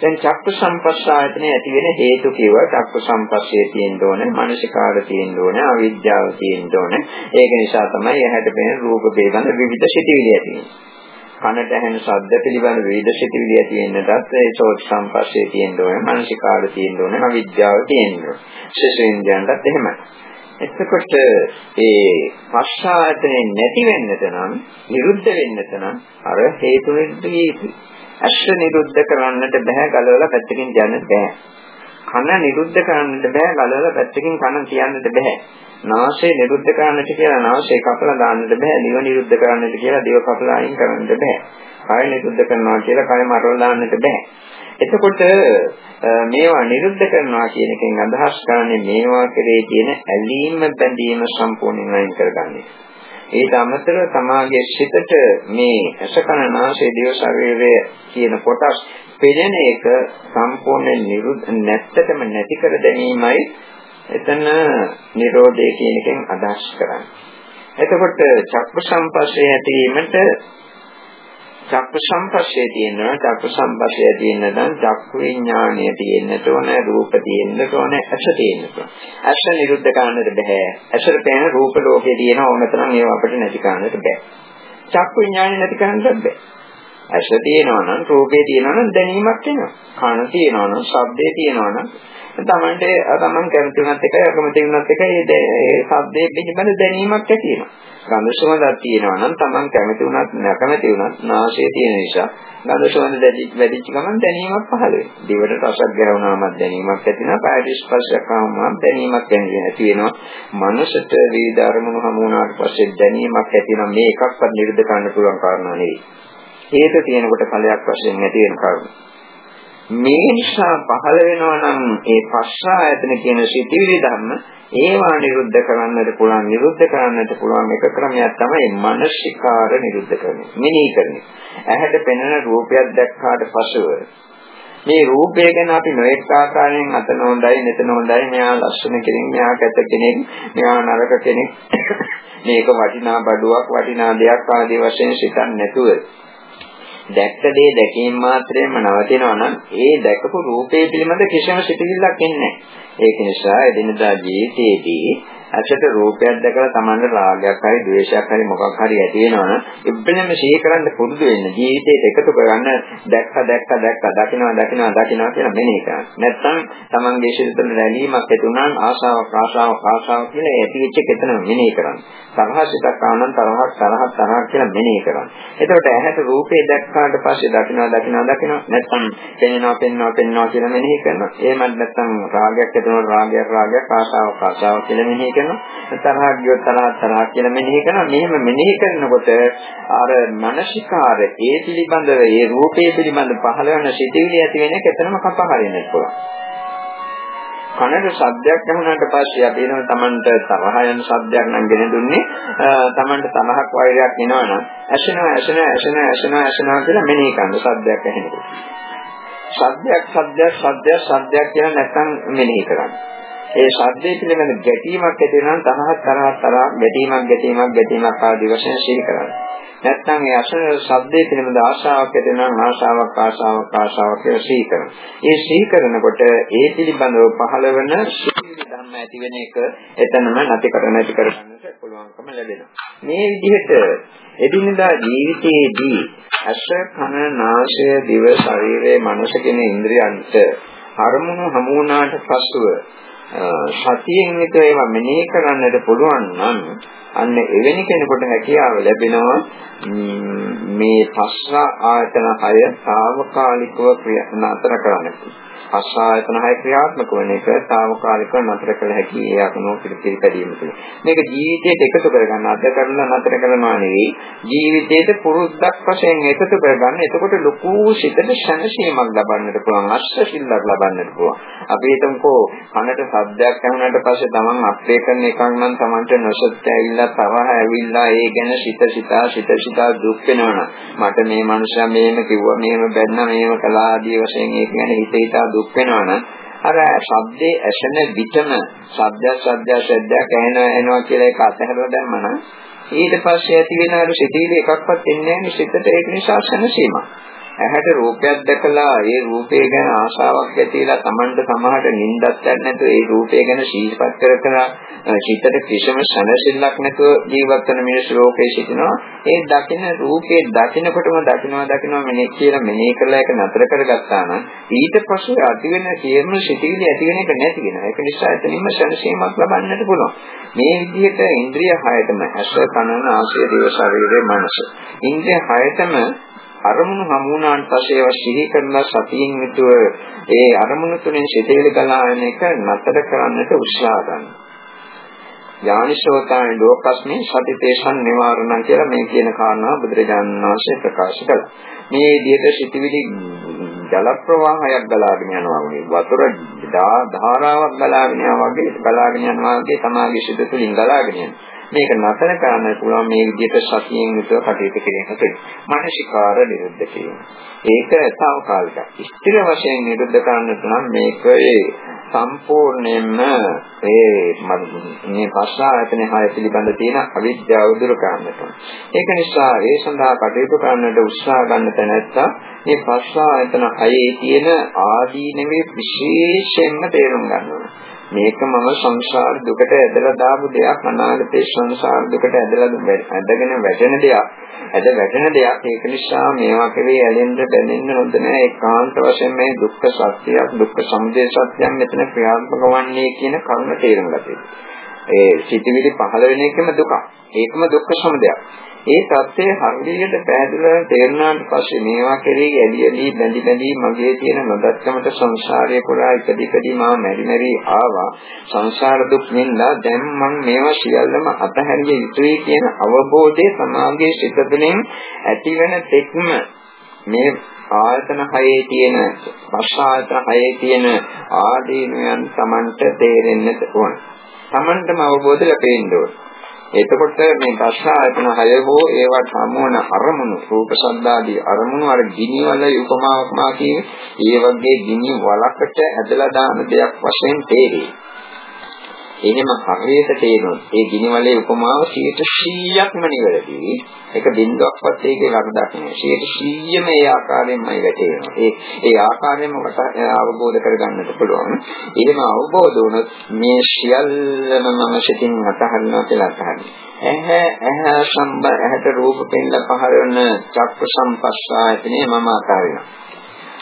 A: දැන් චක්ක සම්පස්සායතනේ ඇති වෙන හේතු කිව්ව චක්ක සම්පස්සේ තියෙන්න ඕනේ, මානසිකාර තියෙන්න ඕනේ, අවිද්‍යාව තියෙන්න ඕනේ. ඒක නිසා තමයි ඇහැට පෙනෙන රූප පිළිබඳ විවිධ සිතිවිලි ඇති වෙන්නේ. කනට ඇහෙන ශබ්ද පිළිබඳ විවිධ සිතිවිලි ඇති වෙන්නටත් ඒ සෝත් සම්පස්සේ තියෙන්න ඕනේ, මානසිකාර තියෙන්න ඕනේ, අවිද්‍යාව තියෙන්න ඕනේ. ශේෂේන්ද්‍රයන්ටත් එහෙමයි. එතකොට ඒ පස්සායතනේ නැති වෙන්නට නම්, නිරුද්ධ වෙන්නට නම් අර හේතු නිරුද්ධ වී ඇස්ස නිරුද්ධ කරන්නට බෑ ගලවලා පැත්තකින් යන්න බෑ. කන නිරුද්ධ කරන්නට බෑ ගලවලා පැත්තකින් කන තියන්නට බෑ. නාසය නිරුද්ධ කරන්නට කියලා නාසය කපලා දාන්නට බෑ. දිව නිරුද්ධ කරන්නට කියලා දිව කපලා අයින් කරන්නට බෑ. කය නිරුද්ධ කරනවා කියලා කය මරලා දාන්නට බෑ. එතකොට මේවා නිරුද්ධ කරනවා කියන එකෙන් අදහස් කරන්නේ මේවා කෙරේ තියෙන ඇලීම බැඳීම සම්පූර්ණයෙන් අයින් කරගන්න එක. ඊට අමතරව තමාගේ සිතට මේ අසකන නාසය දිව ශරීරය කියන කොටස් පෙනෙන එක සම්පූර්ණයෙන් නිරුද්ධ නැත්තටම නැති කර ගැනීමයි එතන Nirodhe කියන එකෙන් අදහස් කරන්නේ. එතකොට චක්ක සම්පස්සේ ඇතිවීමට චක්ක සම්පස්සේ තියෙනවා චක්ක සම්පස්සේ තියෙන නම් චක්ක විඥානය තියෙන්නට ඕන රූප තියෙන්නට ඕන ඇස තියෙන්නට ඕන. ඇස නිරුද්ධ කරන්නට බෑ. ඇසට පේන රූප ලෝකේ තියෙන ඕනතරම් ඒවා අපිට නැති කරන්නට බෑ. චක්ක විඥානය නැති කරන්නත් බෑ. ඇස තියෙනවා නම් රූපේ තියෙනවා නම් දැනීමක් එනවා කන තියෙනවා නම් ශබ්දේ තියෙනවා නම් තමන්ට තමන් කැමති වුණත් එකයි අකමැති වුණත් එකයි ඒ ශබ්දයේ පිළිබඳ දැනීමක් ඇති වෙනවා ගඳ සුවඳක් තියෙනවා නම් Taman කැමති වුණත් නැකමැති වුණත් නාසයේ තියෙන නිසා ගඳ සුවඳ වැඩිච්ච ගමන් දැනීමක් පහළ වෙනවා. දිවට රසක් ගැහුණාම දැනීමක් ඇති වෙනවා. කාය ස්පර්ශයක් ආවම දැනීමක් ඇති වෙනවා. මනසට විවිධ අරමුණු හමු වුණාට පස්සේ දැනීමක් ඇති වෙනවා. මේ එකක්වත් නිරුද්ධ කරන්න පුළුවන් කාරණා නෙවෙයි. හේත තියෙනකොට ඵලයක් වශයෙන් නැති වෙන කාරණා. මේ නිසා පහළ වෙනවා නම් ඒ පස්සායතන කියන සිතිවිලි ධර්ම ඒවා නිරුද්ධ කරන්නට පුළුවන් නිරුද්ධ කරන්නට පුළුවන් එක ක්‍රමයක් තමයි මානසිකාර නිරුද්ධ කරන්නේ මිනී කරන්නේ ඇහැට පෙනෙන රූපයක් දැක්කාට පසුව මේ රූපය ගැන අපි නොඑක ආකාරයෙන් අතන හොඳයි මෙතන හොඳයි මෙයා ලස්සන කෙනෙක් මෙයා කැත කෙනෙක් මෙයා නරක කෙනෙක් මේක වටිනා බඩුවක් වටිනා දෙයක් ආදී වශයෙන් සිතන්නේ නැතුව දැක්ක දේ දැකීම මාත්‍රයෙන්ම නවතිනවා නම් ඒ දැකපු රූපේ පිළිබඳ කිසිම සිතිවිල්ලක් එන්නේ නැහැ. ඒක නිසා එදිනදා ජීවිතයේදී ඇසට රූපයක් දැකලා Tamanne රාගයක් හරි ද්වේෂයක් හරි මොකක් හරි ඇති වෙනවනම් ඉබ්බෙනම සිහි කරන්න පුරුදු වෙන්න ජීවිතේට එකතු කරගන්න දැක්ක දැක්ක දැක්ක දකින්නවා දකින්නවා දකින්නවා කියලා මෙනෙහි කරන්න. නැත්නම් Tamanගේ ශිල්පන රැලීමක් ඇති වුණාම ආශාවක් ආශාවක් ආශාවක් කියලා ඇති වෙච්ච එකතන මෙනෙහි කරන්න. තරහසිතක් ආනන් තරහක් තරහක් තරහක් කියලා මෙනෙහි කරන්න. එතකොට ඇහැට රූපේ දැක්කාට පස්සේ දකින්නවා දකින්නවා දකින්නවා නැත්නම් පෙනෙනවා පෙනෙනවා පෙනෙනවා කියලා මෙනෙහි කරනවා. එහෙමත් නැත්නම් රාගයක් ඇතිවෙනවා රාගයක් රාගයක් ආශාවක් ආශාවක් කියලා මෙනෙහි කරනවා තරහක් ගියොත් තරහ තරහ කියලා මෙනෙහි කරනවා. මෙහෙම මෙනෙහි කරනකොට අර මානසිකාර ඒ පිළිබඳව ඒ රූපේ පිළිබඳ පහළ වෙන සිතිවිලි ඇති වෙන එක එතනම කපා හරින්නට පුළුවන්. කනට ශබ්දයක් ඇහුණාට පස්සේ අපි එනවා Tamanට තරහ යන ශබ්දයක් නම් ගෙන දුන්නේ Tamanට තරහක් වෛරයක් එනවනම් ඇසෙනවා ඇසෙනවා ඇසෙනවා ඇසෙනවා ඇසෙනවා කියලා මෙනෙහි කරන ශබ්දයක් ඇහෙනකොට ශබ්දයක් ශබ්දයක් ශබ්දයක් ශබ්දයක් කියලා නැත්නම් මෙනෙහි කරන්නේ. ඒ ශබ්දයේ පිළිබඳ ගැටීමක් ඇති වෙනවා තරහක් තරහක් තරහ ගැටීමක් ගැටීමක් ගැටීමක් ආදී වශයෙන් සිහි කරන්නේ. නැත්නම් ඒ අසන ශබ්දයේ පිළිබඳ ආශාවක් ඇති වෙනවා ආශාවක් ආශාවක් ආශාවක් කියලා සිහි කරනවා. ඒ සිහි කරනකොට ඒ පිළිබඳව පහළ වෙන සිහිවි ධර්ම ඇති වෙන එක එතනම නැති කර නැති කර ගන්නට පුළුවන්කම ලැබෙනවා. මේ විදිහට එදිනදා ජීවිතයේදී අස කන නාසය දිව ශරීරය මනස කියන ඉන්ද්‍රියන්ට අරමුණු හමු වුණාට පසුව සතියෙන් එක ඒවා මෙනෙහි කරන්නට පුළුවන් නම් අන්න එවැනි කෙනෙකුට හැකියාව ලැබෙනවා මේ පස්ස ආයතන හය සාවකාලිකව ක්‍රියා නතර කරන්නට. අසායතන හය ක්‍රියාත්මක වන එක తాවකාලිකව නතර කළ හැකි ඒ අකුණෝ පිළිපැදීම තුළ. මේක ජීවිතයට එකතු කරගන්න අද කරලා නතර කරනවා නෙවෙයි ජීවිතයට පුරුද්දක් වශයෙන් එකතු කරගන්න. එතකොට ලොකු සිතට ශනසීමක් ලබන්නට පුළුවන්. අශ්‍රශිල්ලක් ලබන්නට පුළුවන්. අපි හිතමුකෝ කනට ශබ්දයක් ඇහුනට පස්සේ තමන් අප්‍රේ කරන එකක් නම් තමන්ට නොසත් ඇවිල්ලා තරහ ඇවිල්ලා ඒ ගැන සිත සිතා සිත සිතා දුක් වෙනවනම් මට මේ මනුස්සයා මෙහෙම කිව්වා මෙහෙම බැන්නා මෙහෙම කළා ආදී වශයෙන් ඒක ගැන හිත හිතා දුක් වෙනවනම් අර ශබ්දේ ඇසෙන විතම ශබ්ද ශබ්ද ශබ්දයක් ඇහෙනවා එනවා කියලා එක අතහැරලා දැම්මනම් ඊට පස්සේ ඇති වෙන අර සිතීලි එකක්වත් එන්නේ නැහැ සිතට ඒක නිසා සනසීමක්. ඇහැට රූපයක් දැකලා ඒ රූපය ගැන ආශාවක් ඇතිලා Tamanට සමහරට නිින්දක් ගන්න නැතුව ඒ රූපය ගැන සීපත් කර කර චිතට කිසිම සැනසෙල්ලක් නැතුව ජීවත් වෙන මිනිස් ලෝකේ සිටිනවා. ඒ දකින රූපේ දකිනකොටම දකිනවා දකිනවා මෙනේ කියලා මෙනේ කරලා ඒක නතර කරගත්තා නම් ඊට පස්සේ ඇති වෙන සියලුම සිටිවිලි ඇති වෙන එක නැති වෙනවා. ඒක නිසා එතනින්ම සැනසීමක් ලබන්නට පුළුවන්. මේ විදිහට ඉන්ද්‍රිය හයතම ඇස කන නාසය දිව ශරීරය මනස. ඉන්ද්‍රිය හයතම අරමුණු හමු වුණාට පස්සේ ඒවා සිහි කරන සතියෙන් යුතුව ඒ අරමුණු තුලින් සිතේල ගලාගෙන එක නතර කරන්නට උත්සාහ ගන්නවා. යානිශෝතාන ලෝකස්මේ සතිතේසන් නිවාරණ කියලා මේ කියන කාරණා බුදුරජාණන් වහන්සේ ප්‍රකාශ කළා. මේ විදිහට සිටිවිලි ජල ප්‍රවාහයක් ගලාගෙන යනවා වගේ වතුර ධාරාවක් ගලාගෙන යනවා වගේ ගලාගෙන යනවා වගේ තමාගේ සිත තුළින් ගලාගෙන යනවා. මේක නතර කරන්න පුළුවන් මේ විදිහට සතියෙන් යුතුව කටයුතු කිරීමට. මානසිකාර නිරුද්ධ කිරීම. ඒක తాවකාලිකයි. ස්ථිර වශයෙන් නිරුද්ධ කරන්නට නම් මේක ඒ සම්පූර්ණයෙන්ම ඒ මේ පස්සායතන හය පිළිබඳ තියෙන අවිද්‍යාව දුරු කරන්නට. ඒක නිසා ඒ සඳහා කටයුතු කරන්නට උත්සාහ ගන්න තැනැත්තා මේ පස්සායතන හයේ තියෙන ආදීනවේ විශේෂයෙන්ම තේරුම් ගන්න ඕනේ. මේක මම සංසාර දුකට ඇදලා දාපු දෙයක් අනාගතේ සංසාර දුකට ඇදලා ඇදගෙන වැටෙන දෙයක්. ඇද වැටෙන දෙයක්. ඒක නිසා මේවා කෙරේ ඇලෙන්න බැඳෙන්න හොඳ නැහැ ඒකාන්ත වශයෙන් මේ දුක්ඛ සත්‍යයක් දුක්ඛ සමුදය සත්‍යයක් මෙතන ක්‍රියාත්මක වන්නේ කියන කරුණ තේරුම් ගත යුතුයි. ඒ සිටිවිලි පහළ වෙන එකම දුක ඒකම දුක්ඛ සමුදයක්. ඒ தත්ත්වය හරියට පැහැදිලිව තේරුණාට පස්සේ මේවා කෙරෙහි ඇලි ඇලි බැඳි බැඳි මගේ තියෙන නොදක්කමට සංසාරය පුරා ඉපදිපදි මා මෙරි මෙරි ආවා සංසාර දුක් නින්දා දැන් මම මේවා සියල්ලම අතහැරිය යුතුයි කියන අවබෝධය සමාගයේ සිත තුළින් ඇතිවෙන තෙක්ම මේ ආයතන හයේ තියෙන පස් ආයතන හයේ තියෙන ආදීනයන් Tamanට තේරෙන්නට ඕන. Tamanටම අවබෝධ ලැබෙන්න ඕන. එතකොට මේ දස ආයතන හය හෝ ඒවට සමුවන අරමුණු රූප ශබ්දාදී අරමුණු අර ගිනි වල උපමාවක් මා කියන්නේ ඒ වගේ ගිනි වලකට ඇදලා දාන දෙයක් වශයෙන් තේරෙයි. එහෙම හරියට තේරෙනවා. ඒ ගිනි වලේ උපමාව 100%ක්ම නිවැරදි. ඒක බින්දුවක්වත් ඒකේ වරදක් නෑ. 100%ම ඒ ආකාරයෙන්මයි වැටෙනවා. ඒ ඒ ආකාරයෙන්ම අවබෝධ කරගන්නට පුළුවන්. එහෙම අවබෝධ වුණොත් මේ සියල්ලම මම සිතින් අතහරිනවා කියලා අතහරිනවා. ඇහැ ඇහැ සම්බ ඇහැට රූප පෙන්න පහළ වෙන චක්ක සම්පස්සායතනේ මම අතහරිනවා.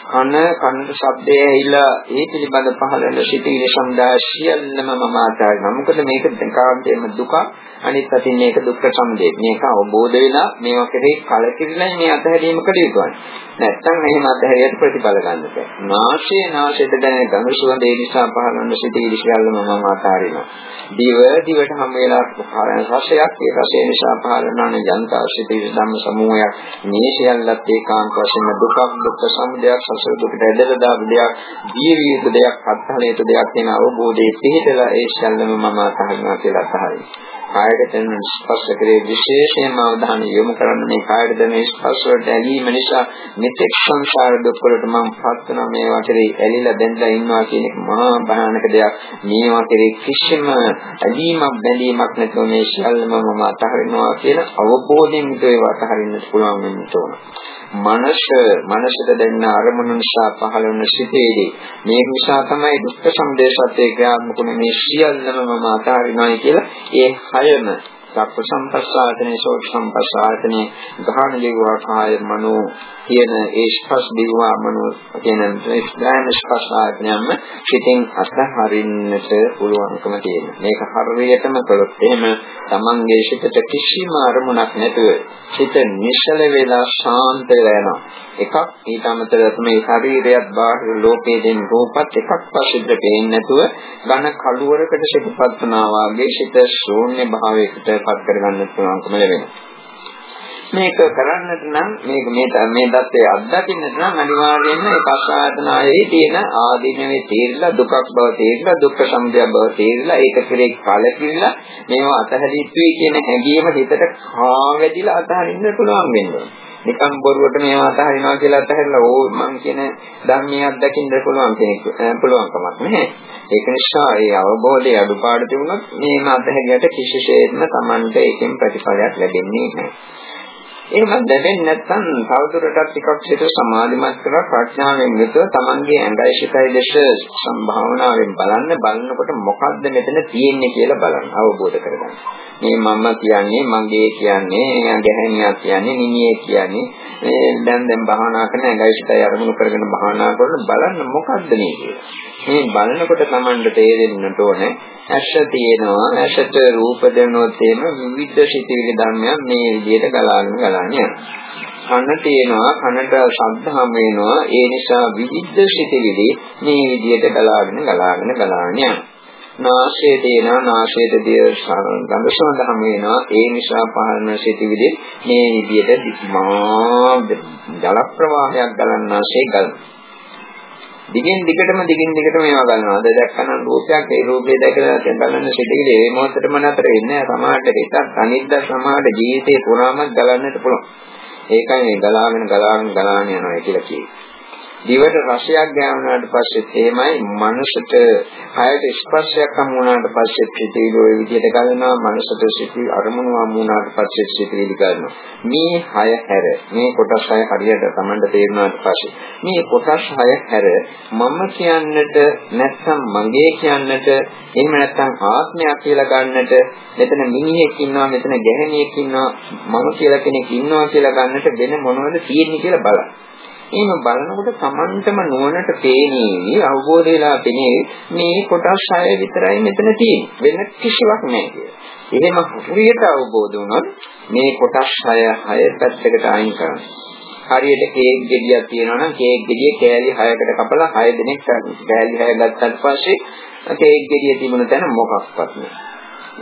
A: කන කනට ශබ්දය ඇහිලා ඒ පිළිබඳ පහළ වෙන සිටිවිලි සම්දා සියල්ලම මම අතහරිනවා. මොකද මේක දෙකාන්තේම දුක අනිත් අතින් මේක දුක්ඛ සමුදය. මේක අවබෝධ වෙලා මේවා කෙරෙහි කලකිරිලා මේ අතහැරීම කළ යුතුයි. නැත්තම් එහෙම අතහැරියට ප්‍රතිඵල ගන්න බෑ. නාශයේ නාශයට දැනෙන ගඳ සුවඳ ඒ නිසා පහළවන සිටිවිලි සියල්ලම මම අතහරිනවා. දිව දිවට හැම වෙලාවක් රසයක් ඒ රසය නිසා පහළවන යන්තා සිටිවිලි ධම්ම සමූහයක් මේ සියල්ලත් ඒකාන්ත වශයෙන් දුකක් දුක්ඛ සමුදයක් සසර දුකට ඇදලා දාපු දෙයක්, දිය වියුතු දෙයක්, අත්හලයට දෙයක් වෙන අවබෝධයේ පිහිටලා ඒ ශල්ලම මම අතහරිනවා කියලා අතහරිනවා. කායයට දැනෙන ස්පර්ශ කරේ විශේෂයෙන්ම අවධානය යොමු කරන්න මේ කායයට දැනෙන ස්පර්ශ වලට ඇලීම නිසා මෙතෙක් සංසාර දුක් වලට මම පත් වෙන මේවා කෙරේ ඇලිලා බැඳලා ඉන්නවා කියන එක මහා භයානක දෙයක්. මේවා කෙරේ කිසිම ඇලීමක් බැඳීමක් නැතුව මේ ශල්ලම මම අතහරිනවා කියන අවබෝධයෙන් මේවා අතහරින්නට පුළුවන් වෙන්න ඕන. මනස මනසට දැනෙන අරමුණු නිසා පහළ වන සිතේදී මේ නිසා තමයි දුක්ඛ සමුදයසත්‍ය ක්‍රියාත්මක මේ සියල්ලම මම අතාරිනවායි කියලා ඒ හයම සක්ක සම්පස්සායතනේ සෝත් සම්පස්සායතනේ ගහන දේවා කාය මනෝ කියන ඒ ස්පර්ශ දේවා මනෝ කියන ස්නායන ස්පර්ශායතනයම සිතින් අත්හරින්නට පුළුවන්කම තියෙනවා. මේක හරියටම කළොත් එහෙම තමන්ගේ සිතට කිසිම අරමුණක් නැතුව සිත නිශ්චල වෙලා ශාන්ත වෙනවා. එකක් ඊට අමතරව මේ ශරීරයත් බාහිර ලෝකයේ දෙන රූපත් එකක් පස්සෙද පේන්නේ නැතුව ඝන කලුවරකට සිතපත් වනවා වගේ සිත ශූන්‍ය භාවයකට පත් කරගන්න පුළුවන්කම ලැබෙනවා. මේක කරන්නට නම් මේක මේ මේ தත්ත්වය අත්දකින්නට නම් අනිවාර්යයෙන්ම ඒ පස්සායතනායේ තියෙන ආදීනවේ තේරිලා දුකක් බව තේරිලා දුක්ඛ සමුදය බව තේරිලා ඒක කෙරේ කලකිරිලා මේවා අතහැරිත්වි කියන හැඟීම හිතට කාවැදිලා අතහරින්න පුළුවන් වෙනවා. නිකම් බොරුවට මේවා අතහරිනවා කියලා අතහැරලා ඕ මං කියන ධර්මයේ අත්දකින්න පුළුවන් කෙනෙක් පුළුවන්කමක් නැහැ. ඒක නිසා ඒ අවබෝධයේ අඩුපාඩු තිබුණොත් මේම අතහැරියට කිසිසේත්ම Tamante ඒකෙන් ප්‍රතිඵලයක් ලැබෙන්නේ නැහැ. එහෙම දැනෙන්නේ නැත්නම් තවදුරටත් ටිකක් සිත සමාධිමත් කරලා ප්‍රඥාවෙන් යුතුව තමන්ගේ ඇඟයි සිතයි දෙස සම්භාවනාවෙන් බලන්න බලනකොට මොකද්ද මෙතන තියෙන්නේ කියලා බලන්න අවබෝධ කරගන්න. මේ මම කියන්නේ මගේ කියන්නේ ගැහැණියක් කියන්නේ නිමියේ කියන්නේ දැන් දැන් භාවනා කරන ඇඟයි සිතයි අරමුණු කරගෙන භාවනා කරන බලන්න මොකද්ද මේ මේ බලනකොට තමන්ට තේරෙන්නට ඕනේ ඇස තියෙනවා. ඇසට රූප දෙනොත් එම විවිධ සිතිවිලි ධර්මයන් මේ විදිහට ගලාගෙන ගලාගෙන යනවා. කන තියෙනවා කනට ශබ්ද හම් වෙනවා. ඒ නිසා විවිධ සිතිවිලි මේ විදිහට ගලාගෙන ගලාගෙන ගලාගෙන යනවා. නාසය තියෙනවා. නාසයට දිය ගඳ සුවඳ හම් වෙනවා. ඒ නිසා පහළන සිතිවිලි මේ විදිහට මා ජල ප්‍රවාහයක් ගලන්නාසේ ගලනවා. දිගින් දිගටම දිගින් දිගටම මේවා ගන්නවා. අද දැක්කනම් රූපයක් ඒ රූපේ දැකලා දැන් බලන්න සිටිවිලි ඒ මොහොතටම නතර වෙන්නේ නැහැ. සමාහට හිතක් අනිද්දා සමාහට ජීවිතේ පුරාම ගලන්නට පුළුවන්. ඒකයි මේ ගලාගෙන ගලාගෙන ගලාගෙන යනවා කියලා කියන්නේ. දිවට රසයක් ගෑවුනාට පස්සෙත් එහෙමයි මනසට හයට ස්පර්ශයක් හමු වුණාට පස්සෙත් සිතිවිලි ওই විදිහට ගලනවා මනසට සිටි අරමුණු හමු වුණාට පස්සෙත් සිතිවිලි ගන්නවා මේ හය හැර මේ කොටස් හය හරියට Tamanට තේරුණාට පස්සේ. මේ කොටස් හය හැර මම කියන්නට නැත්නම් මගේ කියන්නට එහෙම නැත්නම් ආත්මයක් කියලා ගන්නට මෙතන මිනිහෙක් ඉන්නවා මෙතන ගැහණියෙක් ඉන්නවා මම කියලා කෙනෙක් ඉන්නවා කියලා ගන්නට වෙන මොනවද තියෙන්නේ කියලා බලන්න. එහෙම බලනකොට Tamanටම නුවණට පේන්නේ අවබෝධ වෙලා පෙනේ මේ කොටස් 6 විතරයි මෙතන තියෙන්නේ. වෙන කිසිවක් නැහැ කියලා. එහෙම හරියට අවබෝධ වුණොත් මේ කොටස් 6 6 පැත්තකට අයින් කරන්න. හරියට කේක් ගෙඩියක් තියෙනවා නම් කේක් ගෙඩිය කෑලි 6කට කපලා 6 දෙනෙක් කෑලි 6 ගත්තට පස්සේ කේක් ගෙඩිය තිබුණ තැන මොකක්වත් නැහැ.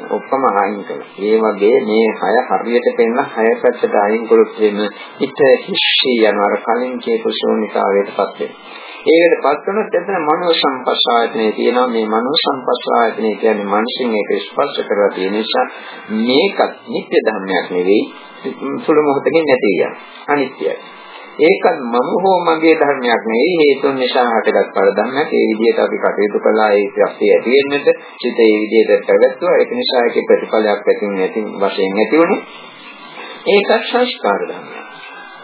A: ඔක්කොම අයින් කළා. ඒ වගේ මේ හය හරියට පෙන්න හය පැත්තට අයින් කළොත් එන්න හිත හිස්සී යනවා. අර කලින් කියපු ශූන්‍යතාවයටපත් වෙනවා. ඒකට පත් වුණොත් එතන මනෝ සංපස්සායතනේ තියෙනවා. මේ මනෝ සංපස්සායතනේ කියන්නේ මනසින් ඒක ස්පර්ශ කරලා තියෙන නිසා මේකත් නිත්‍ය ධර්මයක් නෙවෙයි. සුළු මොහොතකින් නැති යනවා. අනිත්‍යයි. ඒකත් මම හෝ මගේ ධර්මයක් නෙවෙයි හේතුන් නිසා හටගත් පළ ධර්මයක්. ඒ විදිහට අපි කටයුතු කළා ඒ ප්‍රශ්නේ ඇති වෙන්නට සිත ඒ විදිහට පැවැත්වුවා. ඒක නිසා ඒකේ ප්‍රතිඵලයක් ඇති නැති වශයෙන් ඇති වුණේ. ඒකත් සංස්කාර ධර්මයක්.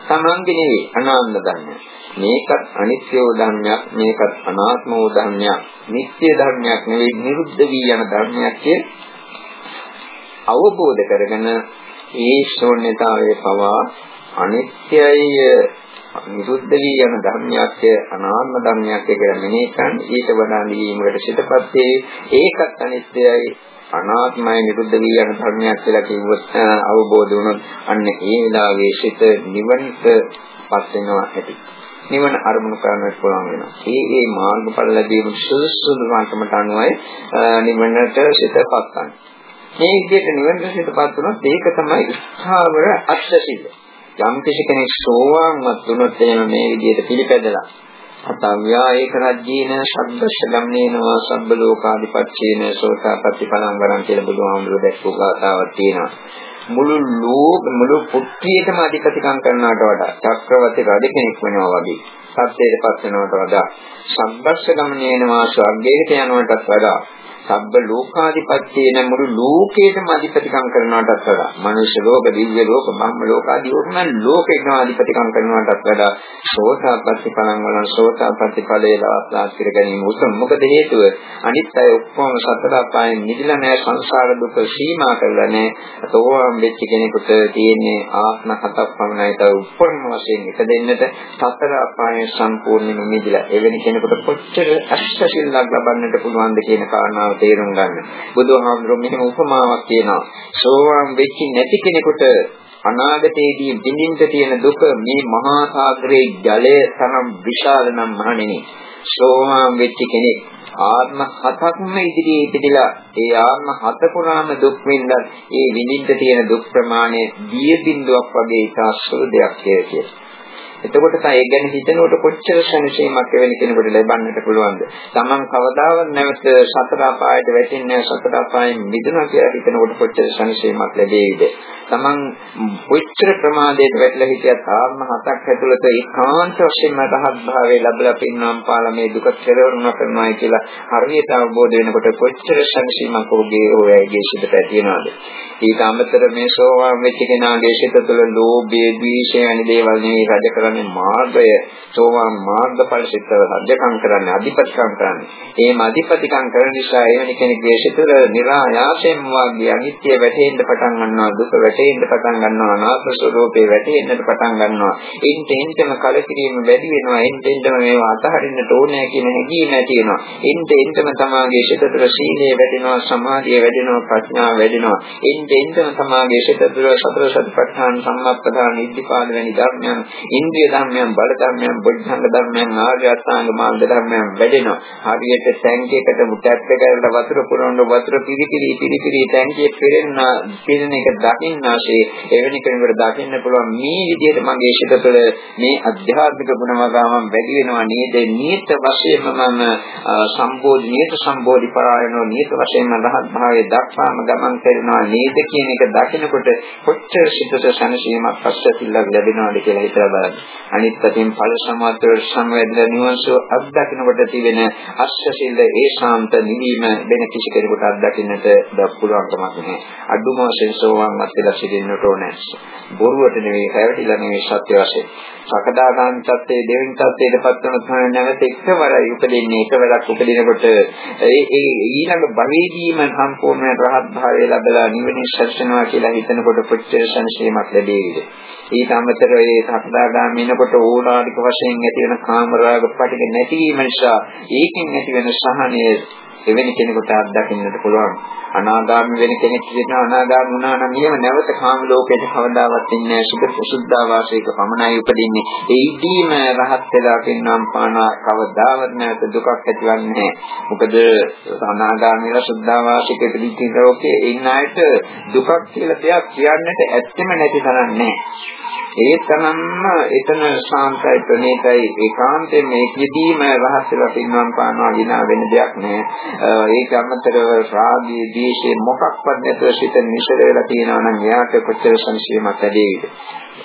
A: තමන්ගේ නෙවෙයි අනාත්ම ධර්මයක්. මේකත් අනිත්‍ය ධර්මයක් මේකත් අනාත්ම ධර්මයක්. නිත්‍ය ධර්මයක් නෙවෙයි නිරුද්ධ වී යන ධර්මයක් කිය අවබෝධ කරගෙන ඒ ශූන්‍යතාවයේ පවා අනිත්‍යයි නිරුද්ධ වී යන ධර්මයක් අනාත්ම ධර්මයක් කියලා මෙනෙහි කරන් ඊට වඩා නිවීමකට සිටපත් වේ ඒකත් අනිත්‍යයි අනාත්මයි නිරුද්ධ වී යන ධර්මයක් කියලා කිව්වොත් අවබෝධ වුණොත් අන්න ඒ වෙලාවේ සිට නිවනට පත් වෙනවා ඇති නිවන අරමුණු කරන්නට පුළුවන් වෙනවා. ඒ ඒ මාර්ගඵල ලැබීම සුසුසු මාර්ගමට අනුවයි නිවනට සිතපත් ගන්න. මේ විදිහට නිවනට සිතපත් වුණොත් ඒක තමයි ස්ථාවර අෂ්ටසිල. යම් කිසි කෙනෙක් සෝවාන්වත් වුණොත් එහෙම මේ විදිහට පිළිපැදලා අතව්‍යා ඒක රජ්‍යේන සබ්බස්ස ගම්නේනවා සබ්බ ලෝකාදිපච්චේන සෝතාපට්ටි පලං වරන් කියලා බුදුහාමුදුරුවෝ දැක්වූ ගාතාවක් තියෙනවා. මුළු ලෝක මුළු පුත්‍රියටම අධිපතිකම් කරනවට වඩා චක්‍රවර්ති රජ කෙනෙක් වෙනවා වගේ සත්‍යයටපත් වෙනවට වඩා සබ්බස්ස ගමනේනවා ස්වර්ගයට යනවටත් වඩා සබ්බ ලෝකාධිපත්‍යේන මුළු ලෝකේටම අධිපතිකම් කරනවටත් වඩා මනුෂ්‍ය ලෝක, දිව්‍ය ලෝක, බ්‍රහ්ම ලෝක ආදී ඕනම ලෝකෙකම අධිපතිකම් කරනවටත් වඩා සෝතාපට්ටි පලං වලන් සෝතාපට්ටි ඵලයේ ලබාත් කර ගැනීම උතුම්. මොකද හේතුව අනිත් අය ඔක්කොම සතර අපායන් නිදිලා නැහැ සංසාර දුක සීමා කරලා නැහැ. තෝවම් වෙච්ච කෙනෙකුට තියෙන්නේ ආත්ම හතක් පමණයි තව උපරිම වශයෙන් එක දෙන්නට සතර අපායන් සම්පූර්ණයෙන්ම නිදිලා. එවැනි කෙනෙකුට කොච්චර අශ්‍රසිල්ලක් ලබන්නට පුළුවන්ද කියන කාරණාව තේරුම් ගන්න. බුදුහාමුදුරුවෝ මෙහෙම උපමාවක් කියනවා. සෝවාන් වෙච්ච නැති කෙනෙකුට අනාගතයේදී විඳින්න තියෙන දුක මේ මහා සාගරයේ ජලය තරම් විශාල නම් මහණෙනි. සෝවාන් වෙච්ච කෙනෙක් ආත්ම හතක්ම ඉදිරියේ ඉපදලා ඒ ආත්ම හත පුරාම දුක් විඳ ඒ විඳින්න තියෙන දුක් ප්‍රමාණය දිය බිඳුවක් වගේ ඉතා සුළු දෙයක් කියලා. එතකොට තමයි ඒ ගැන හිතනකොට කොච්චර සැනසීමක් වෙන කෙනෙකුට ලැබන්නට පුළුවන්ද? Taman කවදාවත් නැවත සතර අපායට වැටෙන්නේ සතර අපායෙන් මිදුණා කියලා හිතනකොට කොච්චර සැනසීමක් ලැබෙයිද? Taman කොච්චර ප්‍රමාදයට වැටලා හිටියත් ආත්ම හතක් ඇතුළත ඒකාන්ත වශයෙන්ම රහත් භාවයේ ලැබලා පින්නම් පාලා මේ දුක කෙරවුණා කරනවායි කියලා හරියට අවබෝධ වෙනකොට කොච්චර සැනසීමක් ඔහුගේ ඔයගේ සිතට ඇති වෙනවද? ඊට අමතර මේ සෝවාන් වෙච්ච කෙනාගේ සිත තුළ ලෝභය, ද්වේෂය වැනි දේවල් නෙවෙයි රජ කර කරන්නේ මාර්ගය සෝවාන් මාර්ග පරිසිතව සජ්ජකම් කරන්නේ අධිපතිකම් කරන්නේ. එහෙම අධිපතිකම් කරන නිසා එවැනි කෙනෙක්ගේ සිතර નિરાයාසයෙන් වාගේ අනිත්‍ය වැටෙන්න පටන් ගන්නවා, දුක වැටෙන්න පටන් ගන්නවා, අනාත්ම ස්වરૂපේ වැටෙන්නට පටන් ගන්නවා. එින්ට එින්ටම කලකිරීම වැඩි වෙනවා. එින්ට එින්ටම මේවා අතහරින්නට ඕනේ කියන හැඟීම ඇති වෙනවා. එින්ට එින්ටම තමාගේ සිතතර සීලය වැඩෙනවා, සමාධිය වැඩෙනවා, ප්‍රඥාව වැඩෙනවා. එින්ට එින්ටම තමාගේ සිතතර සතර සතිපට්ඨාන සම්මාප්පදාන ඉද්ධිපාද වැනි ධර්මයන් ඉන්ද්‍රිය ධර්මයන්, බල ධර්මයන්, බොද්ධංග ධර්මයන්, ආර්ය අෂ්ටාංග මාර්ග ධර්මයන් වැඩෙනවා. හරියට ටැංකියකට මුටැප් එකකට වතුර පුරවන වතුර පිරිපිරි පිරිපිරි ටැංකියේ පිරෙන්න පිරෙන එක දකින්නාසේ එවැනි කෙනෙකුට දකින්න පුළුවන් මේ විදිහට මගේ සිත තුළ මේ අධ්‍යාත්මික ගුණවගාමම් වැඩි වෙනවා නේද? නියත වශයෙන්ම මම සම්බෝධි නියත සම්බෝධි පරායනෝ නියත වශයෙන්ම රහත් භාවයේ දක්වාම ගමන් කරනවා නේද කියන එක දකිනකොට කොච්චර සිතට සැනසීමක් පස්සතිල්ලක් ලැබෙනවද කියලා හිතලා බලන්න. අනිත් පැතින් ඵල සමාතර සංවේදන නිවන්සෝ අත්දකින්නකොට තිබෙන අස්සසිල්ල ඒ ශාන්ත නිවීම වෙන කිසි කෙනෙකුට අත්දකින්නට පුළුවන් කමක් නැහැ. අඩුම වශයෙන් සෝවාන් මතලා සිටින්නට ඕනේ. බොරුවට නෙවෙයි, පැවතිලා නෙවෙයි සත්‍ය වශයෙන්. සකදාගාමී තත්ත්වයේ දෙවෙනි තත්ත්වයට පත් වන තැන නැවත එකවරයි උපදින්නේ එකවරක් උපදිනකොට ඒ ඒ ඊළඟ භවයේදීම සම්පූර්ණ රහත් භාවය ලැබලා නිවන ශක්ෂණවා කියලා හිතනකොට කොච්චර සංශේමක් ලැබෙයිද ඊට අමතරව ඒ සකදාගාමී වෙනකොට ඕලාරික වශයෙන් ඇති වෙන කාමරාග පිටික නැතිවීම නිසා ඒකෙන් ඇති වෙන සහනය එවැනි කෙනෙකුට අත්දකින්නට පුළුවන්. අනාගාමී වෙන කෙනෙක් කියන අනාගාමී වුණා නම් එහෙම නැවත කාම ලෝකයට කවදාවත් ඉන්නේ සුඛ සුද්ධාවාසයක පමණයි උපදින්නේ. ඒදීම රහත් වෙලා පින්නම් පානා කවදාවත් නැවත දුකක් ඇතිවන්නේ මොකද අනාගාමීලා සුද්ධාවාසයක පිළිච්ච ලෝකයේ ඉන්න අයට දුකක් කියලා දෙයක් කියන්නට ඇත්තෙම නැති තරම් නැහැ. ඒ තමන්ම එතන ශාන්තයි ප්‍රණීතයි ඒකාන්තයෙන් මේකෙදීම රහස් වෙලා පින්නම් පානවා විනා වෙන දෙයක් නෑ. ඒක අමතරව රාගයේ දේශේ මොකක්වත් නැතුව සිත නිසල වෙලා තියෙනවා නම් එයාට කොච්චර සංසියමක් ලැබෙයිද?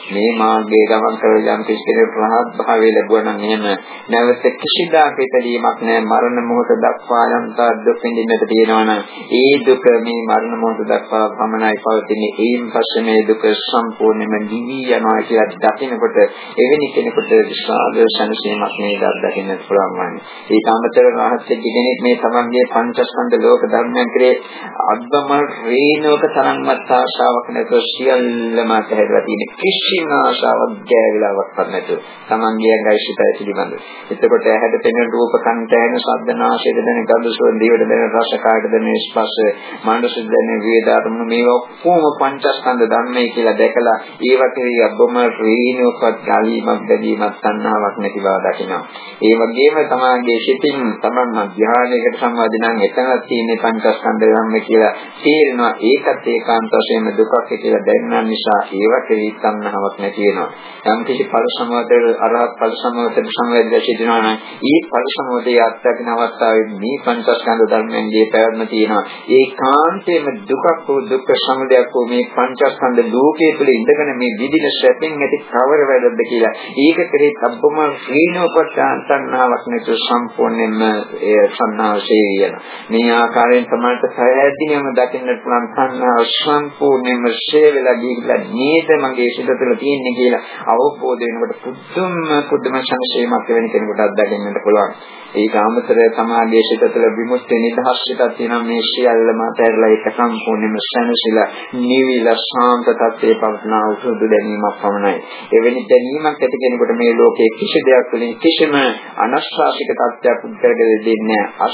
A: මේ මාර්ගයේ ගමන් කරලා යම් කෙනෙක් රහත් භාවය ලැබුවා නම් එහෙම නැවත කිසිදාක ඉපදීමක් නැහැ. මරණ මොහොත දක්වා යම් දුක් විඳින්නට තියෙනවා නම් ඒ දුක මේ මරණ මොහොත දක්වා පමණයි පවතින්නේ. ඒන් පස්සේ මේ දුක සම්පූර්ණයෙන්ම නිවි යනවා කියලා දකිනකොට එවැනි කෙනෙකුට විශාල සංසීමක් නේද දකින්නට පුළුවන් වන්නේ. ඒක අමතර රහත් කෙනෙක් මේ තමන්ගේ පංචස්කන්ධ ලෝක ධර්මයන් කෙරේ අද්දම රේණුවක තරම්වත් ආශාවක් නැතුව සියල්ලම ඇහැරලා තියෙන කිසි කිසිම ආශාවක් ගෑවිලාවක් නැතුව තමන්ගේ අගයිසිතය පිළිබඳව. එතකොට ඇහැට පෙනෙන රූප කන්ට ඇහෙන ශබ්ද නාසයට දැනෙන ගඳ සුවඳ දිවට දැනෙන රස කායට දැනෙන ස්පර්ශ මනසට දැනෙන වේදාරමුණු මේවා ඔක්කොම පංචස්කන්ධ ධර්මයි කියලා දැකලා ඒ වගේ අබ්බම රේණුවක්වත් ගැලීමක් බැඳීමක් තණ්හාවක් නැති බව දකිනවා. ඒ වගේම තමාගේ සිතින් තමන් ධ්‍යානයකට සම්බන්ධ නම් එතන තියෙන පංචස්කන්ධ ධර්ම කියලා තේරෙනවා. ඒකත් ඒකාන්ත වශයෙන්ම දුකක් කියලා දැනන නිසා ඒවට තණ්හාව තණ්හාවක් නැති වෙනවා. යම් කිසි පරිසමවතේ අරහත් පරිසමවතේ සංවේදය සිටිනවා නම් ඒ පරිසමවතේ අත්දකින අවස්ථාවේ මේ පංචස්කන්ධ ධර්මයන්ගේ පැවැත්ම තියෙනවා. ඒකාන්තයෙන්ම දුකක් හෝ දුක්ඛ සමුදයක් හෝ මේ පංචස්කන්ධ ලෝකයේ තුල ඉඳගෙන මේ විදින සැපෙන් ඇති කවර වැඩද කියලා. ඒක කරේ තබ්බම ශ්‍රීනෝපචාන් තණ්හාවක් නැතුව සම්පූර්ණයෙන්ම ඒ සන්නාසයේ වෙන. මේ ආකාරයෙන් තමයි පැහැදිලිවම දකින්නට පුළුවන් තණ්හාව සම්පූර්ණයෙන්ම ශේ වෙලා ගිහිල්ලා නේද මගේ සිත තුළ තුළ තියෙන්නේ කියලා අවබෝධ වෙනකොට පුදුම පුදුම සංශේමයක් වෙන කෙනෙකුට අත්දකින්නට පුළුවන්. ඒක අමතර සමාගයේ සිත තුළ විමුක්ති නිදහස් සිතක් තියෙනවා මේ සියල්ලම අතහැරලා ඒක සම්පූර්ණයෙන්ම සැනසීලා නිවිලා ශාන්ත තත්ත්වයේ පවත්නා උසුදු දැනීමක් පමණයි. එවැනි දැනීමක් ඇති කෙනෙකුට මේ ලෝකයේ කිසි දෙයක් තුළින් කිසිම අනස්වාසික තත්ත්වයක් උද්දරගෙන දෙන්නේ නැහැ.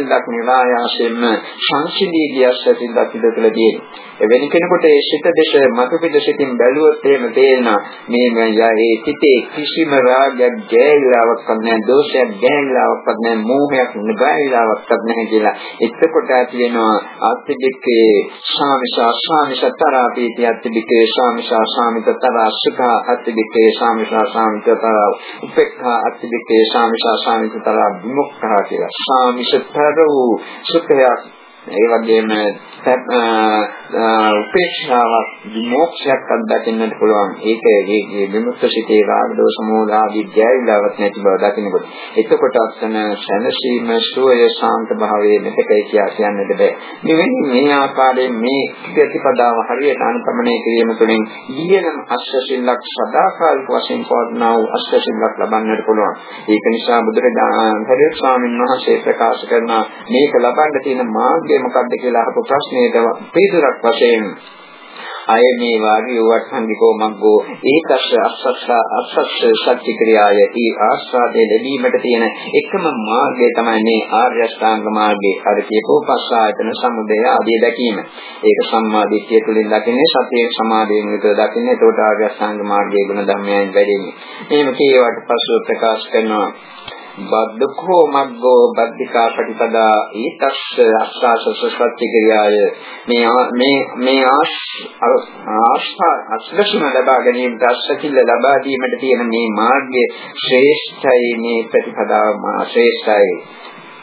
A: අස්සසිල්ලක් නිවායාසයෙන්ම සංසිඳී ගිය අස්සසිල්ලක් ඉඳ තුළ තියෙනවා. එවැනි කෙනෙකුට ඒ සිත දෙස මතු පිට සිතින් බැලුවොත් එහෙම තේරෙනවා මේ මේ සිතේ කිසිම රාගයක් ගෑවිලාවක් නැහැ දෝෂයක් ගෑවිලාවක් නැහැ මෝහයක් නිබෑවිලාවක් නැහැ කියලා එතකොට ඇති වෙනවා අත්‍යදිකේ ශාමිෂා ශාමිෂතරාපීති අත්‍යදිකේ ශාමිෂා ශාමිතරා සුඛා අත්‍යදිකේ ශාමිෂා ශාමිතරා උපේක්ඛා අත්‍යදිකේ ශාමිෂා ශාමිතරා විමුක්ඛා කියලා ශාමිෂතර වූ සුඛයක් ඒ වගේම උපේක්ෂාවක් විමෝක්ෂයක් අත්දකින්නට පුළුවන්. ඒක ඒ විමුක්ත සිතේ රාග දෝෂ මෝහ ආදී ගැයවිලාවක් නැති බව දකිනකොට. එතකොට අත්න සැනසීම සෝය ශාන්ත භාවයේ මෙතකයි කියා කියන්නට බෑ. මෙවැනි මේ ආකාරයෙන් මේ ප්‍රතිපදාව හරියට අනුගමනය කිරීම තුළින් ඊයනම් අෂ්ටසිල්ලක් සදාකාලික වශයෙන් පවත්නා වූ අෂ්ටසිල්ලක් ලබන්නට පුළුවන්. ඒක නිසා බුදුරජාණන් ස්වාමීන් වහන්සේ ප්‍රකාශ කරන මේක ලබන්න තියෙන මාර්ගය මොකක්ද කියලා අහපු ප්‍රශ්නයට පිළිතුරක් වශයෙන් අය මේ වාගේ වට්ටන්දිකෝ මග්ගෝ ඒකස්ස අස්සස්ස අස්සස්ස සත්‍ය ක්‍රියාය ඊ ආස්වාදයේ ලැබීමට තියෙන එකම මාර්ගය තමයි මේ ආර්ය අෂ්ටාංග මාර්ගය. අර කියපෝ පස්සායතන සමුදය ආදී දැකීම. ඒක සම්මාදිට්ඨිය තුළින් දකින්නේ සතිය සමාධියෙන් විතර දකින්නේ. ඒකට ආර්ය අෂ්ටාංග මාර්ගයේ ගුණ ධර්මයන් වැඩෙන්නේ. එහෙම කීවට පසුව ප්‍රකාශ කරනවා බද්දකෝ මග්ගෝ බද්දිකා ප්‍රතිපදා ඊතස්ස අස්සාස සත්‍ය ක්‍රියාය. මේ මේ මේ ආස්ථා අස්ලක්ෂණ ලබා ගැනීමට අස්සකිල්ල ලබා දීමට තියෙන මේ මාර්ගය ශ්‍රේෂ්ඨයි මේ ප්‍රතිපදාව ශ්‍රේෂ්ඨයි.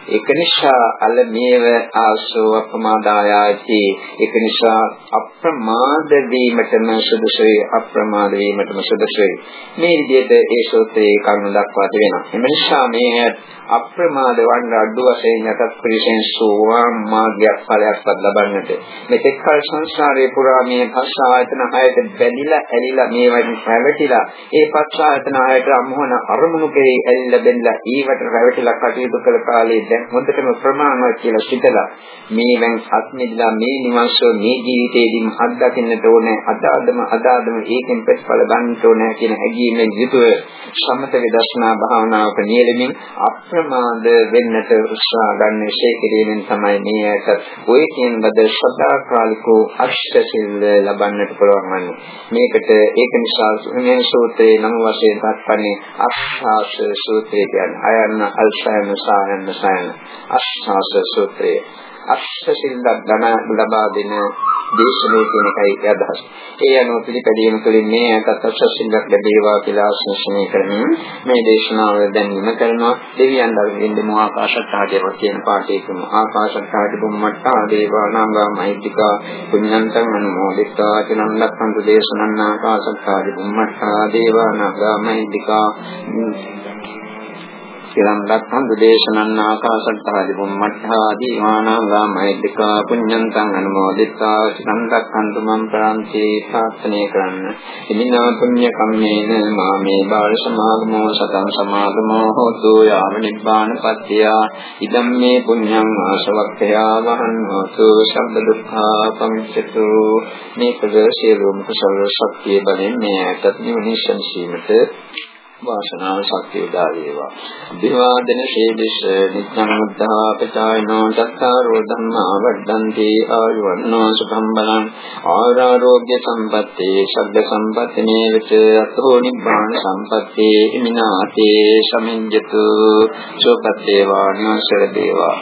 A: ඒක නිසා අල මේව ආසෝ අප්‍රමාදායති ඒක නිසා අප්‍රමාද වීමටම සුදුසුයි අප්‍රමාද වීමටම සුදුසුයි. මේ විදිහට ඒ සූත්‍රයේ කරුණු දක්වා තිබෙනවා එම නිසා මේ අප්‍රමාද වන්න අඩු වශයෙන් යටත් පිළිසෙන් සෝවාන් මාර්ගයක් ඵලයක්වත් ලබන්නට. මෙතෙක් කල සංසාරේ පුරා මේ පස්ස ආයතන හයට බැඳිලා ඇලිලා මේ වගේ පැවතිලා ඒ පස්ස ආයතන හයට අමෝහන අරමුණු කෙරේ ඇලිලා බැඳිලා ඊවට රැවටිලා කටයුතු කළ කාලේ දැන් හොඳටම ප්‍රමාණවත් කියලා සිතලා මේවෙන් අත්මිදලා මේ නිවන්සෝ මේ ජීවිතේදීම අත්දකින්නට ඕනේ. අදාදම අදාදම ඒකෙන් ප්‍රතිඵල ගන්නට ඕනේ කියන හැඟීමෙන් යුතුව සමත විදර්ශනා භාවනාවක නියැලෙමින් අප්‍රමාද වෙන්නට උත්සාහ ගන්න විශේෂ කිරීමෙන් තමයි මේ ඇයට ඔය කියන බද සදාකාලිකෝ අෂ්ට සිල් ලබන්නට පුළුවන් වන්නේ. මේකට ඒක නිසා මේ සූත්‍රයේ නම වශයෙන් දක්වන්නේ අස්සාස සූත්‍රය කියන්නේ. අයන්න අල්සයන් සායන්න. සායන අස්සාස සූත්‍රය අෂ්ට සිල්ලක් ගණ ලබා දෙන දේශනේ කියන එකයි අදහස. ඒ අනුව පිළිපැදීම තුළින් මේ අතත් අෂ්ට සිල්ලක් ලැබේවා කියලා ආශිර්වාදනය කරමින් මේ දේශනාව දැන් නිම කරනවා. දෙවියන් දරුවින් දෙමු ආකාශත්තාදේව කියන පාඨයේ තුම ආකාශත්තාදී බුම්මට්ටා දේවා නාගා මහිත්‍තිකා පුඤ්ඤන්තං අනුමෝදිතා චනන්දක්ඛන්තු දේශනං ආකාශත්තාදී බුම්මට්ටා දේවා නාගා මහිත්‍තිකා චිරන් රක්ඛන්තු දේශනං ආකාශත්තාදි බුම්මඨා දීවානාගා මෛත්‍තිකා පුඤ්ඤන්තං අනුමෝදිතා චිරන් රක්ඛන්තු මම් ප්‍රාන්ති ප්‍රාර්ථනේ කරන්න. ඉමිනා පුඤ්ඤ කම්මේන මාමේ බාල සමාගමෝ සතං සමාගමෝ හෝතු යාව නිබ්බාන පත්‍ය ඉදම් මේ පුඤ්ඤං ආශවක්ඛයා වහන් හෝතු සම්බ දුක්ඛා පමිච්ඡතු මේ කද සියලුම කුසල ශක්තිය බලෙන් මේ ඇතත් නිවනිෂන් සීමට වාසනාව ශක්තිය උදා වේවා. අභිවාදන ශීලිස නිත්‍යං උද්ධා පචායනෝ චත්තාරෝ ධම්මා වඩ්ඩන්ති ආයුවන්නෝ සුඛම් බලං. ආරෝග්‍ය සම්පatti ශබ්ද සම්පatti නේවච අතෝ නිබ්බාන සම්පatti හිමිනාතේ සමිඤ්ජතු. සෝපත්තේ වාණ්‍යසර දේවා